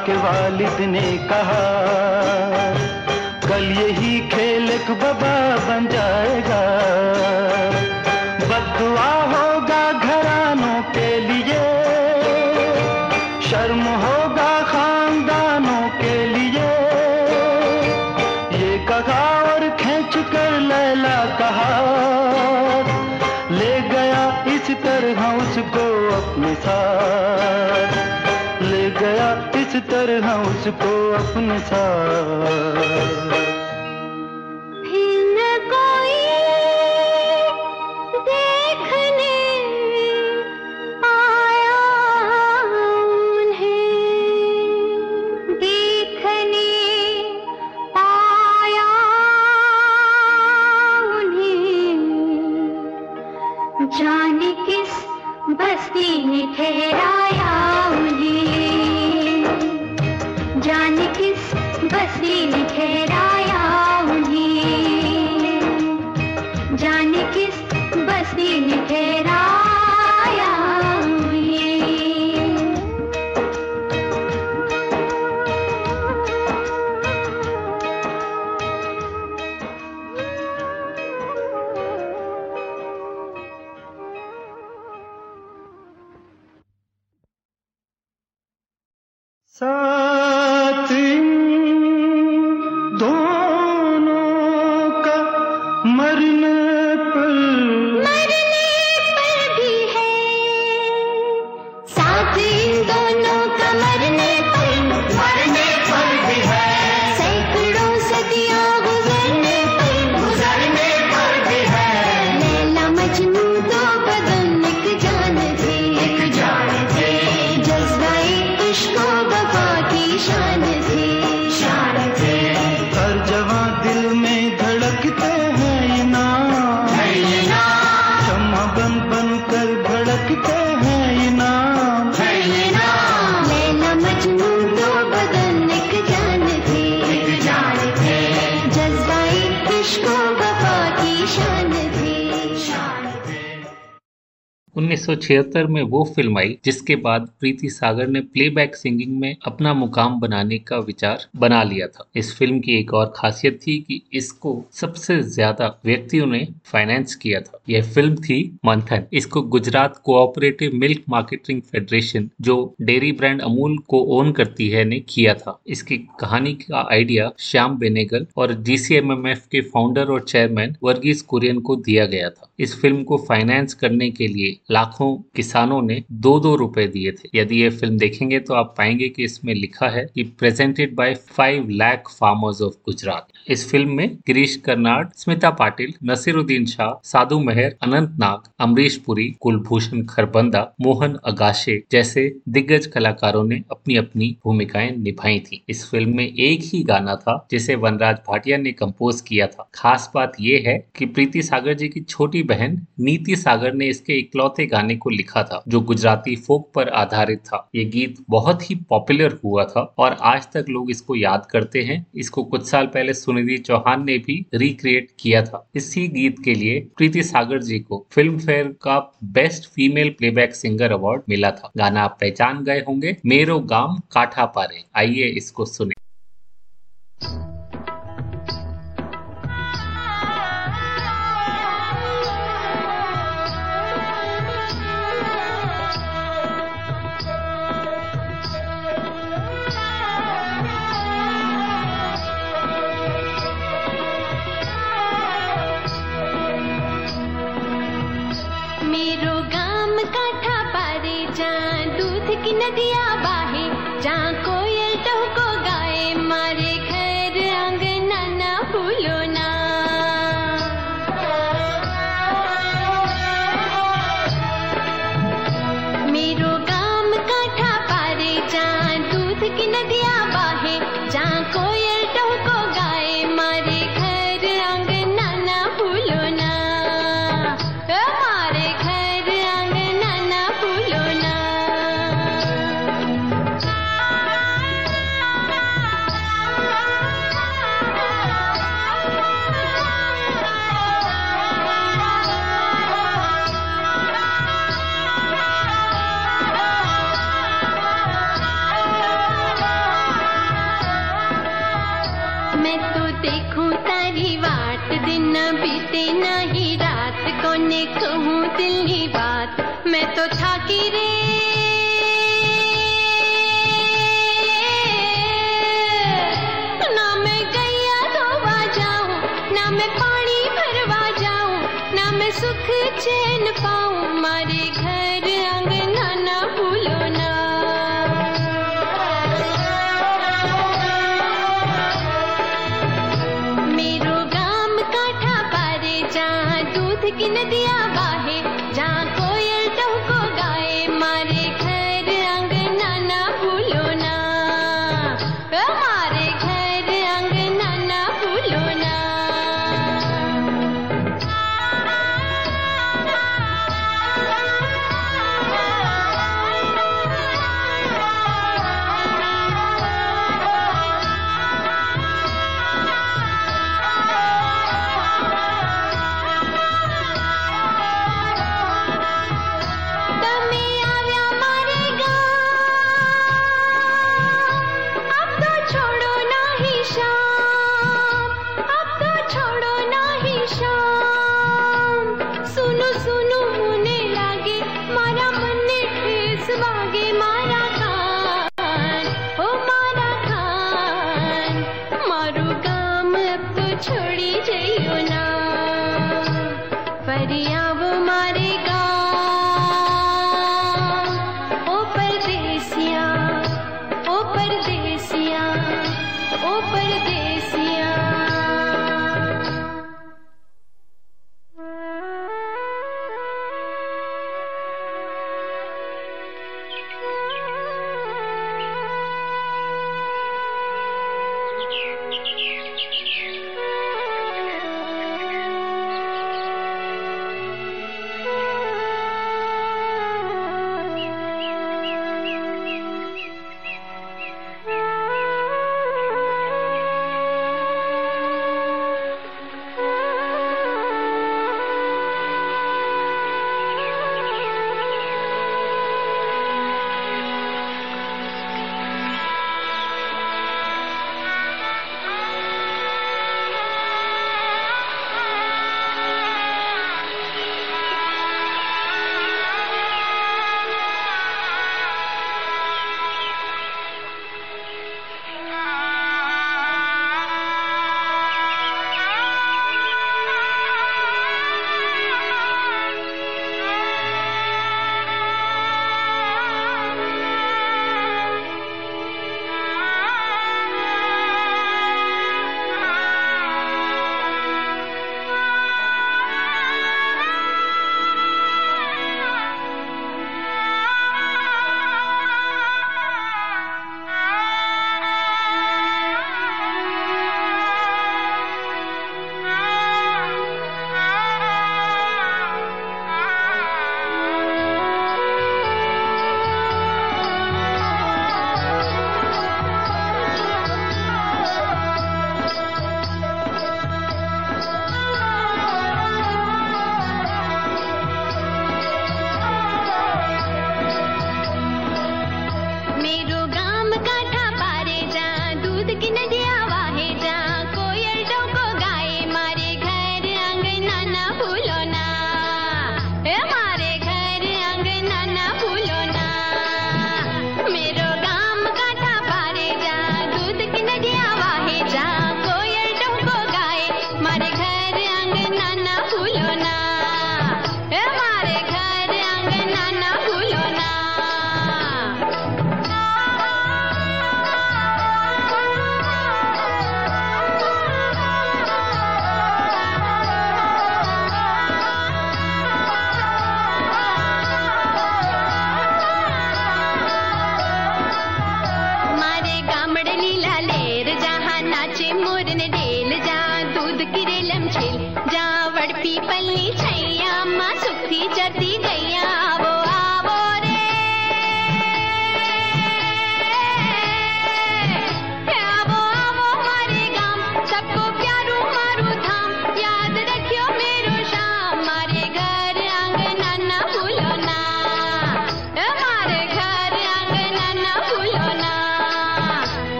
आपके वालिद ने कहा कल यही खेल बाबा बन जाएगा। सा 1976 में वो फ़िल्म आई, जिसके बाद प्रीति सागर ने प्लेबैक सिंगिंग में अपना मुकाम बनाने का विचार बना लिया था। इस फ़िल्म की एक और खासियत थी कि इसको सबसे ज़्यादा व्यक्तियों ने फाइनेंस किया था। यह फ़िल्म थी मंथन। इसको Gujarat cooperative milk marketing federation जो डेयरी ब्रांड अमूल को ओन करती है, ने किया था। इसकी कहानी का आइडिया श्याम बेनेगल और जीसीएमएमएफ के फाउंडर और चेयरमैन वर्गीस कुरियन को दिया गया था। इस फ़िल्म को फाइनेंस करने के लिए लाखों किसानों ने दो दो रुपए दिए थे। यदि ये फ़िल्म देखेंगे तो आप पाएँगे कि इसमें लिखा है कि presented by five lakh farmers of Gujarat इस फ़िल्म में गिरीश कर्नाड, स्मिता पाटिल, नसीरुद्दीन शाह, साधु मेहर अनंत नाग अमरीश पुरी, कुलभूषण खरबंदा, मोहन अगाशे जैसे दिग्गज कलाकारों ने अपनी अपनी भूमिकाएँ निभाई थी। इस फ़िल्म में एक ही गाना था जिसे वनराज भाटिया ने कंपोज किया था। खास बात यह है कि प्रीति सागर जी की छोटी बहन नीति सागर ने इसके इकलौते गाने को लिखा था, जो गुजराती फोक पर आधारित था। ये गीत बहुत ही पॉपुलर हुआ था और आज तक लोग इसको याद करते हैं। इसको कुछ साल पहले सुनिधि चौहान ने भी रिक्रिएट किया था। इसी गीत के लिए प्रीति सागर जी को फ़िल्म फेयर का best female playback singer award मिला था। गाना आप पहचान गए होंगे। मेरो गाम काठा पारे। आइए इसको सुने। मेरो नदिया बाहे जहाँ कोयल टहको गाए मारे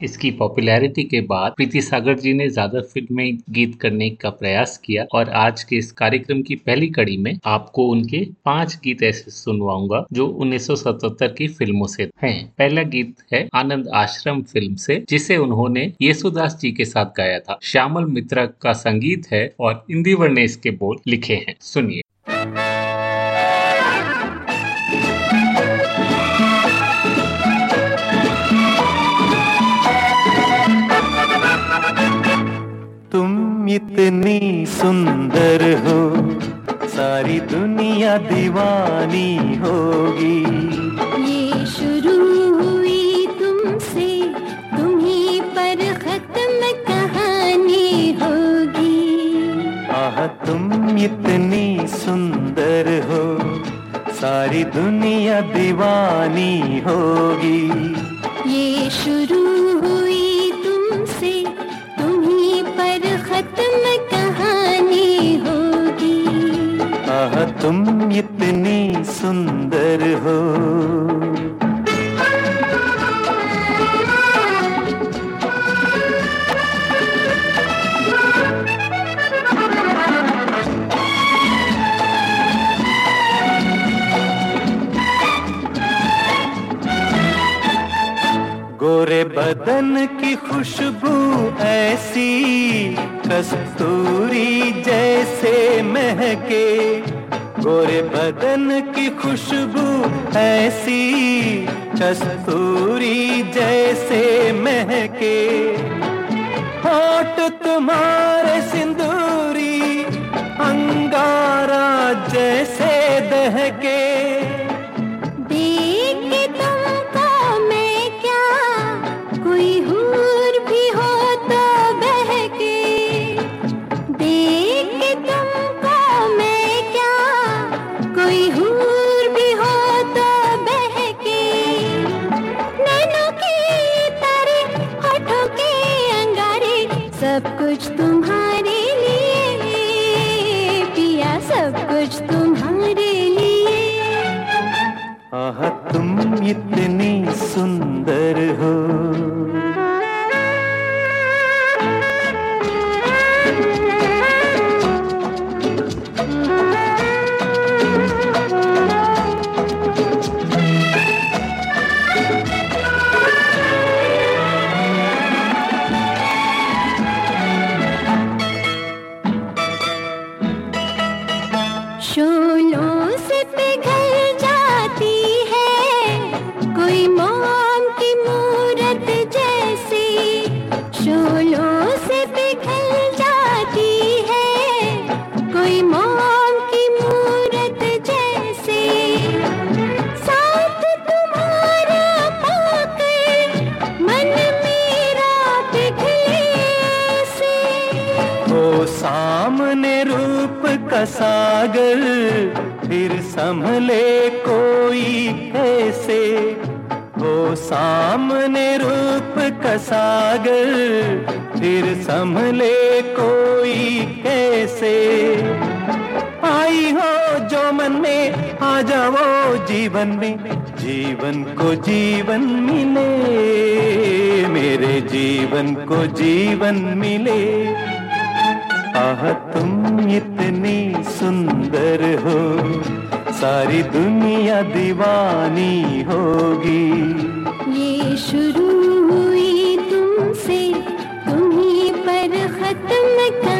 इसकी पॉपुलैरिटी के बाद प्रीति सागर जी ने ज़्यादा फ़िल्में गीत करने का प्रयास किया और आज के इस कार्यक्रम की पहली कड़ी में आपको उनके पाँच गीत ऐसे सुनवाऊँगा जो 1977 की फ़िल्मों से हैं। पहला गीत है आनंद आश्रम फ़िल्म से, जिसे उन्होंने येसुदास जी के साथ गाया था। श्यामल मित्रा का संगीत है और इंदिवर ने इसके बोल लिखे हैं। सुनिए। इतनी सुंदर हो सारी दुनिया दीवानी होगी। ये शुरू हुई तुमसे तुम्ही पर खत्म कहानी होगी। आह तुम इतनी सुंदर हो सारी दुनिया दीवानी होगी। ये शुरू हुई खत्म कहानी होगी। आह तुम इतनी सुंदर हो। बदन की खुशबू ऐसी, कस्तूरी जैसे महके। गोरे बदन की खुशबू ऐसी, कस्तूरी जैसे महके। होठ तुम्हारे सिंदूरी, अंगारा जैसे दहके। हो। संभले कोई ऐसे, वो सामने रूप का सागर, फिर संभले कोई कैसे आई हो जो मन में, आ जाओ जीवन में, जीवन को जीवन मिले। मेरे जीवन को जीवन मिले। आह, तुम इतनी सुंदर हो। सारी दुनिया दीवानी होगी। ये शुरू हुई तुमसे तुम्ही पर खत्म कहानी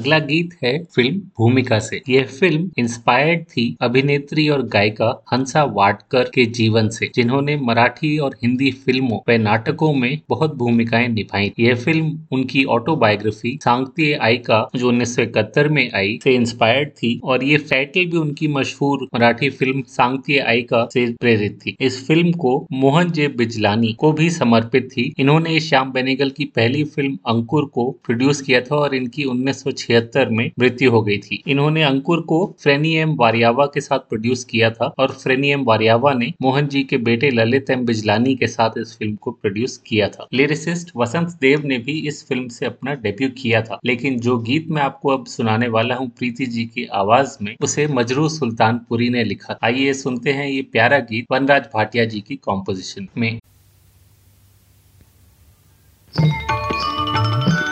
अगला गीत है फ़िल्म भूमिका से। यह फ़िल्म इंस्पायर्ड थी अभिनेत्री और गायिका हंसा वाटकर के जीवन से, जिन्होंने मराठी और हिंदी फ़िल्मों व नाटकों में बहुत भूमिकाएँ निभाई। यह फ़िल्म उनकी ऑटोबायोग्राफी सांगती आई का, जो उन्नीस सौ इकहत्तर में आई, से इंस्पायर्ड थी और ये टाइटल भी उनकी मशहूर मराठी फ़िल्म सांगती आई का से प्रेरित थी। इस फ़िल्म को मोहन जे बिजलानी को भी समर्पित थी। इन्होंने श्याम बेनेगल की पहली फ़िल्म अंकुर को प्रोड्यूस किया था और इनकी उन्नीस में मृत्यु हो गई थी। इन्होंने अंकुर को फ्रेनी एम वारियावा के साथ प्रोड्यूस किया था और फ्रेनी एम वारियावा ने मोहन जी के बेटे ललित एम बिजलानी के साथ इस फ़िल्म को प्रोड्यूस किया था। लिरिसिस्ट वसंत देव ने भी इस फ़िल्म से अपना डेब्यू किया था। लेकिन जो गीत मैं आपको अब सुनाने वाला हूँ प्रीति जी की आवाज़ में, उसे मजरू सुल्तानपुरी ने लिखा। आइए सुनते हैं ये प्यारा गीत वनराज भाटिया जी की कॉम्पोजिशन में। तुम्हारे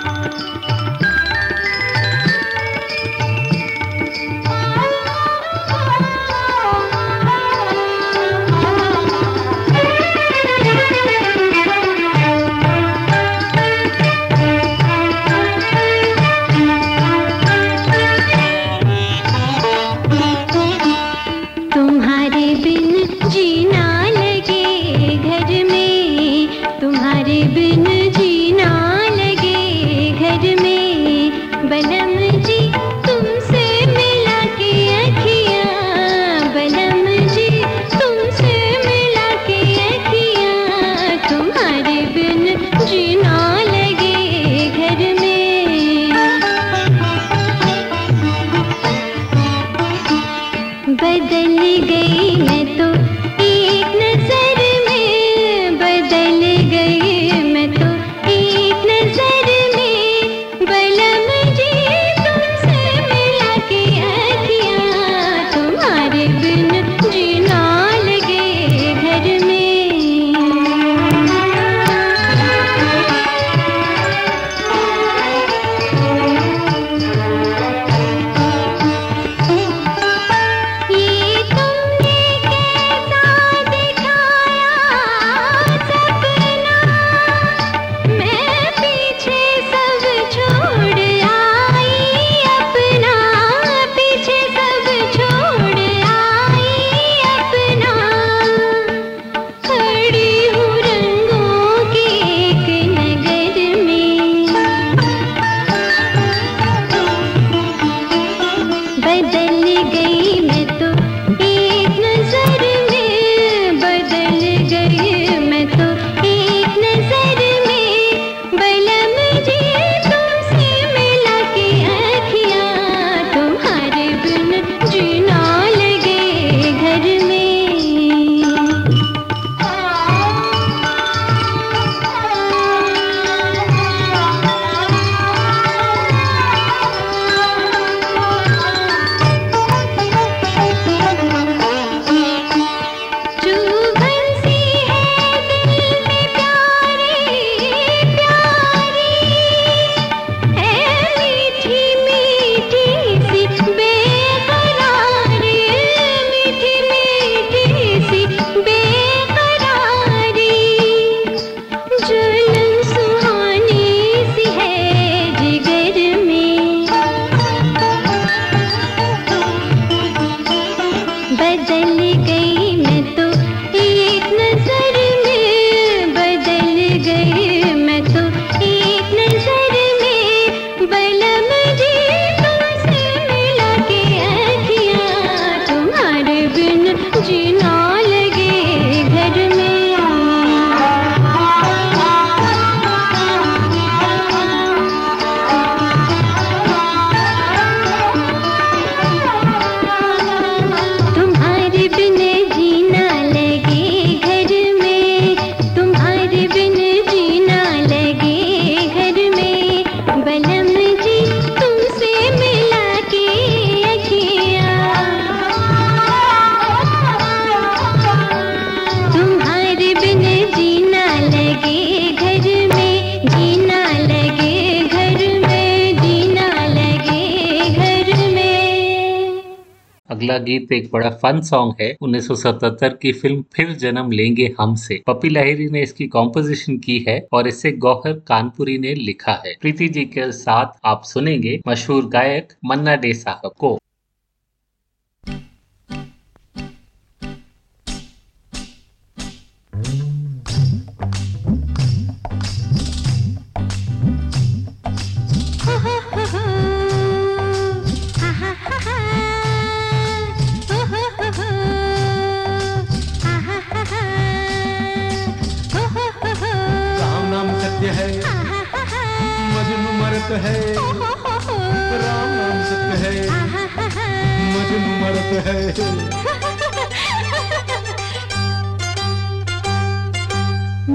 अगला गीत एक बड़ा फन सॉन्ग है। 1977 की फ़िल्म फिर जन्म लेंगे हमसे। पपी लाहिरी ने इसकी कॉम्पोजिशन की है और इसे गौहर कानपुरी ने लिखा है। प्रीति जी के साथ आप सुनेंगे मशहूर गायक मन्ना डे साहब को।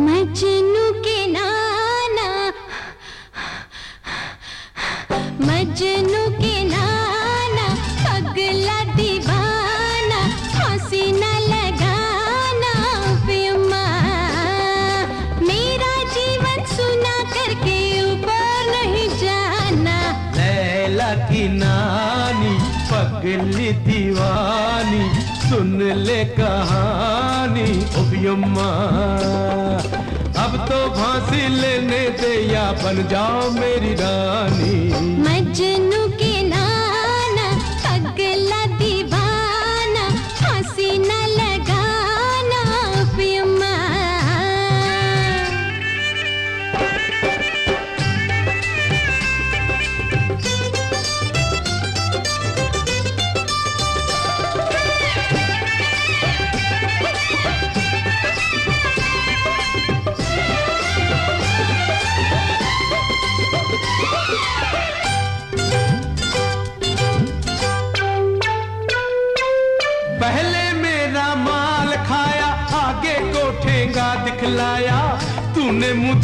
मजनू के नाना मजनू कहानी उबियम्मा अब तो फांसी लेने दे या बन जाओ मेरी रानी। मजनू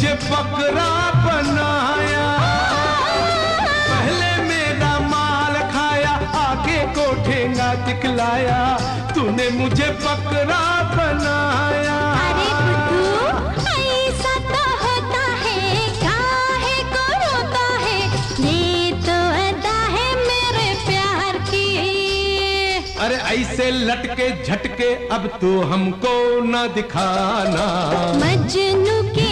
मुझे बकरा बनाया। पहले मेरा माल खाया आगे को ठेंगा दिखलाया। तूने मुझे बकरा बनाया। अरे बुद्धू ऐसा तो होता है काहे को रोता है। ये तो अदा है मेरे प्यार की। अरे ऐसे लटके झटके अब तो हमको न दिखाना। मजनू के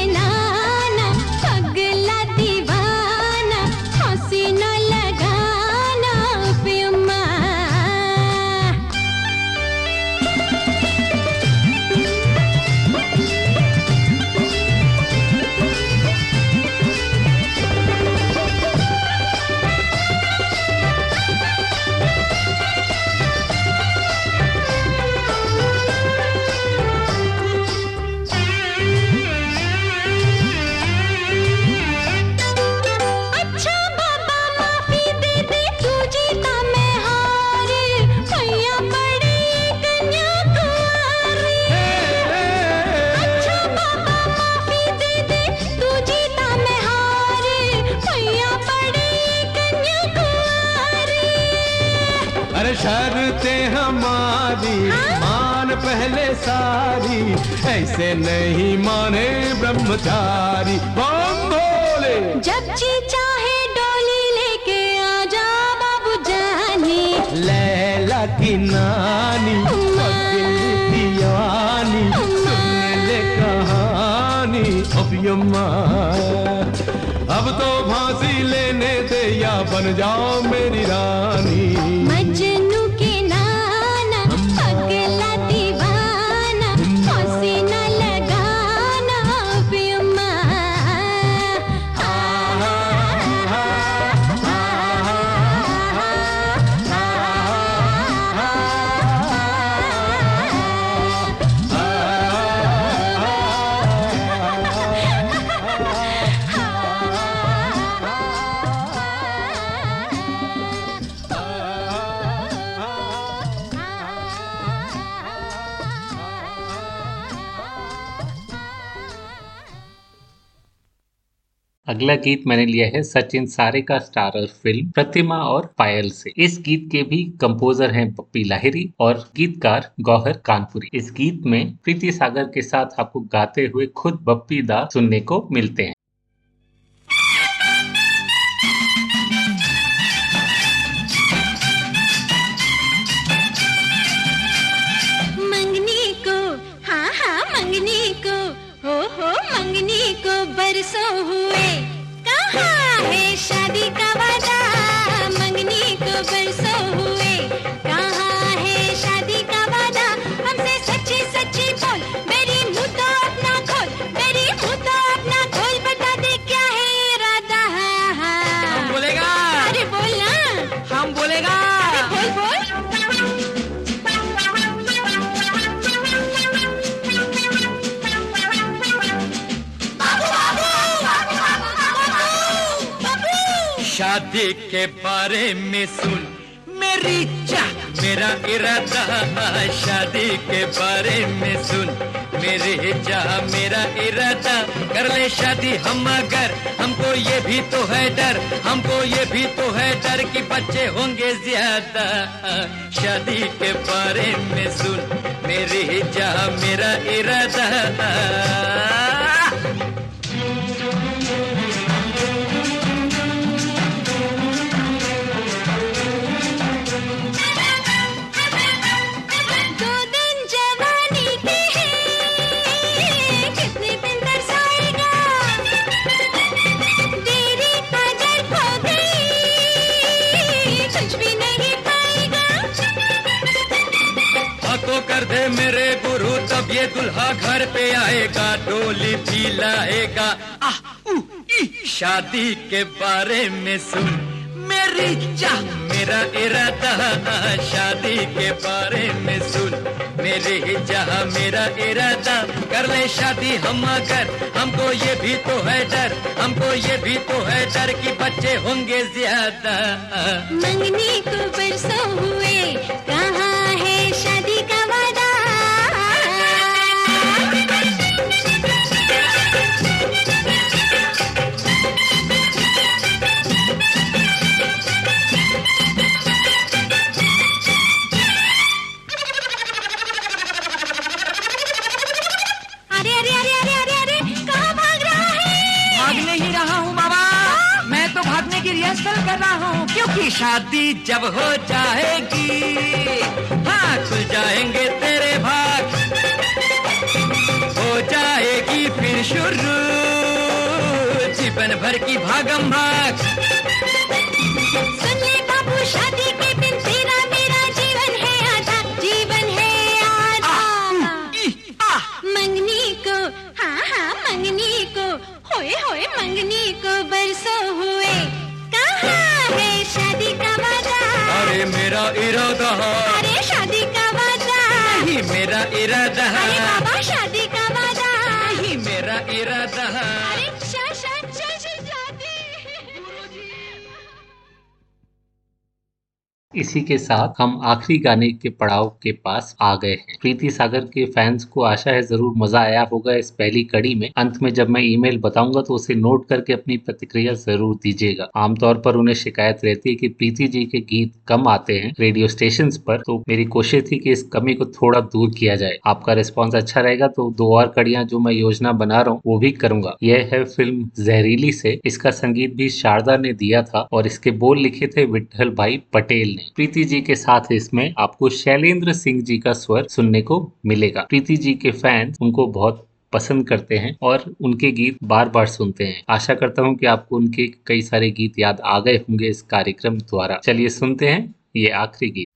सारी ऐसे नहीं माने ब्रह्मचारी। बम भोले जब जी चाहे डोली लेके आ जा बाबू जानी। लैला की नानी सुन ले कहानी। अभियम्मा अब तो फांसी लेने दे या बन जाओ मेरी रानी। अगला गीत मैंने लिया है सचिन सारे का स्टारर फ़िल्म, प्रतिमा और पायल से। इस गीत के भी कंपोजर हैं पप्पी लाहिरी और गीतकार गौहर कानपुरी। इस गीत में प्रीति सागर के साथ आपको गाते हुए खुद बप्पी दास सुनने को मिलते हैं। शादी के बारे में सुन। मेरी चाह मेरा इरादा शादी के बारे में सुन। मेरे चाह मेरा इरादा, कर ले शादी हम अगर। हमको ये भी तो है डर, हमको ये भी तो है डर कि बच्चे होंगे ज़्यादा। शादी के बारे में सुन, मेरे चाह मेरा इरादा। ये दुल्हा घर पे आएगा, डोली भी लाएगा। शादी के बारे में सुन। मेरी चाह, मेरा इरादा शादी के बारे में सुन। मेरी चाह, मेरा इरादा, कर ले शादी हम अगर। हमको ये भी तो है डर, हमको ये भी तो है डर कि बच्चे होंगे ज़्यादा। मंगनी को बरसों हुए, कहाँ क्योंकि शादी जब हो जाएगी। हाँ खुल जाएँगे तेरे भाग। हो जाएगी फिर शुरू। जीवन भर की भागम भाग। इसी के साथ हम आखिरी गाने के पड़ाव के पास आ गए हैं। प्रीति सागर के फैंस को आशा है ज़रूर मज़ा आया होगा इस पहली कड़ी में। अंत में जब मैं ईमेल बताऊँगा तो उसे नोट करके अपनी प्रतिक्रिया ज़रूर दीजिएगा। आमतौर पर उन्हें शिकायत रहती है कि प्रीति जी के गीत कम आते हैं रेडियो स्टेशन पर तो मेरी कोशिश थी कि इस कमी को थोड़ा दूर किया जाए। आपका रिस्पॉन्स अच्छा रहेगा तो दो और कड़ियाँ जो मैं योजना बना रहा हूँ, वो भी करूँगा। यह है फ़िल्म जहरीली से। इसका संगीत भी शारदा ने दिया था और इसके बोल लिखे थे विठल भाई पटेल। ने प्रीति जी के साथ इसमें आपको शैलेंद्र सिंह जी का स्वर सुनने को मिलेगा। प्रीति जी के फैंस उनको बहुत पसंद करते हैं और उनके गीत बार बार सुनते हैं। आशा करता हूँ कि आपको उनके कई सारे गीत याद आ गए होंगे इस कार्यक्रम द्वारा। चलिए सुनते हैं ये आखिरी गीत।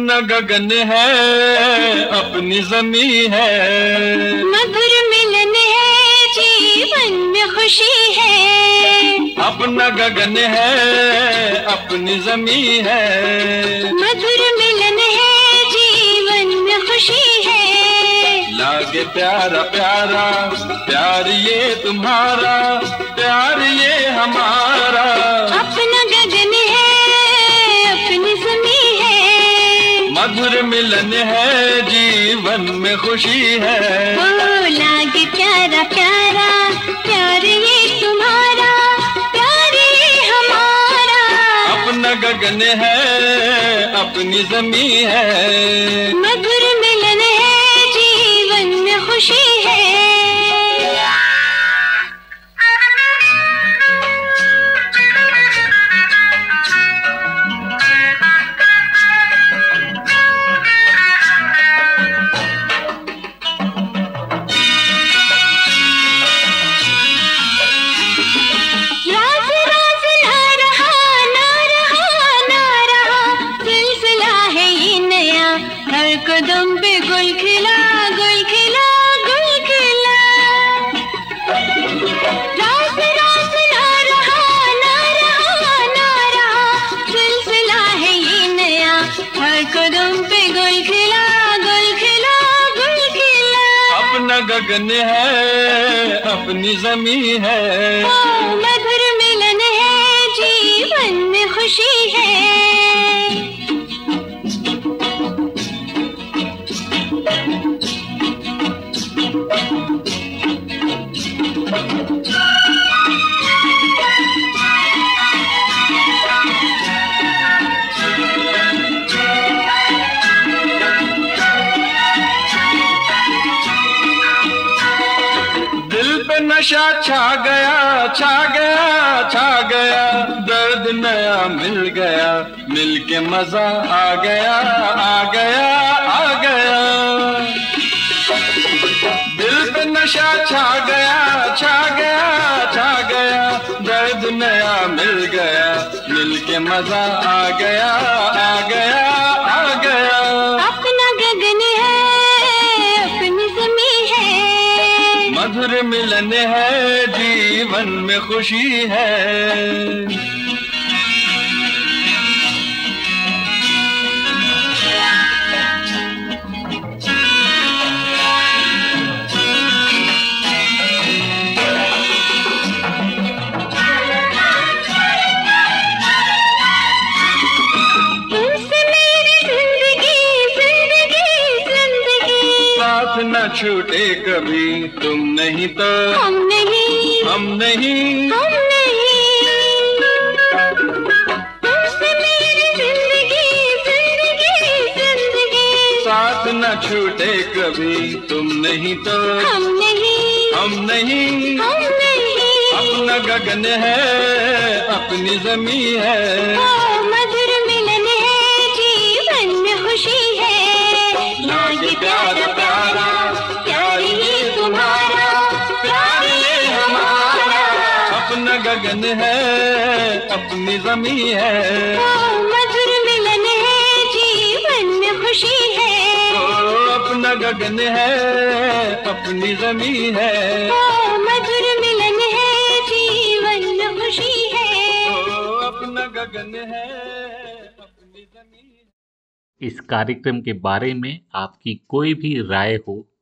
अपना गगन है अपनी जमी है। मधुर मिलन है जीवन में खुशी है। अपना गगन है अपनी जमी है। मधुर मिलन है जीवन में खुशी है। लागे प्यारा प्यारा प्यार ये तुम्हारा प्यार ये हमारा। अपना मधुर मिलन है जीवन में खुशी है। ओ लागे प्यारा प्यारा प्यार ये तुम्हारा प्यार ये हमारा। अपना अपना गगन है अपनी जमी है। मधुर मिलन है जीवन में खुशी है। हर कदम पे गुल खिला गुल खिला गुल खिला। अपना गगन है अपनी जमी है। मधुर मिलन है जीवन में खुशी है। नशा छा गया छा गया छा गया। दर्द नया मिल गया, मिल के मज़ा आ गया आ गया आ गया। दिल पे नशा छा गया छा गया छा गया। दर्द नया मिल गया, मिल के मज़ा आ गया आ गया आ गया। मिलन है जीवन में खुशी है। कभी तुम नहीं तो हम नहीं। हम नहीं। हम नहीं। तुमसे मेरी ज़िंदगी ज़िंदगी ज़िंदगी। साथ न छूटे कभी तुम नहीं तो हम नहीं। हम नहीं। हम नहीं। अपना गगन है अपनी जमी है। गगन है अपनी जमी है। मधुर मिलन है जीवन में खुशी है। ओ अपना गगन है अपनी जमी है। मधुर मिलन है जीवन में खुशी है। ओ अपना गगन है अपनी जमी है। इस कार्यक्रम के बारे में आपकी कोई भी राय हो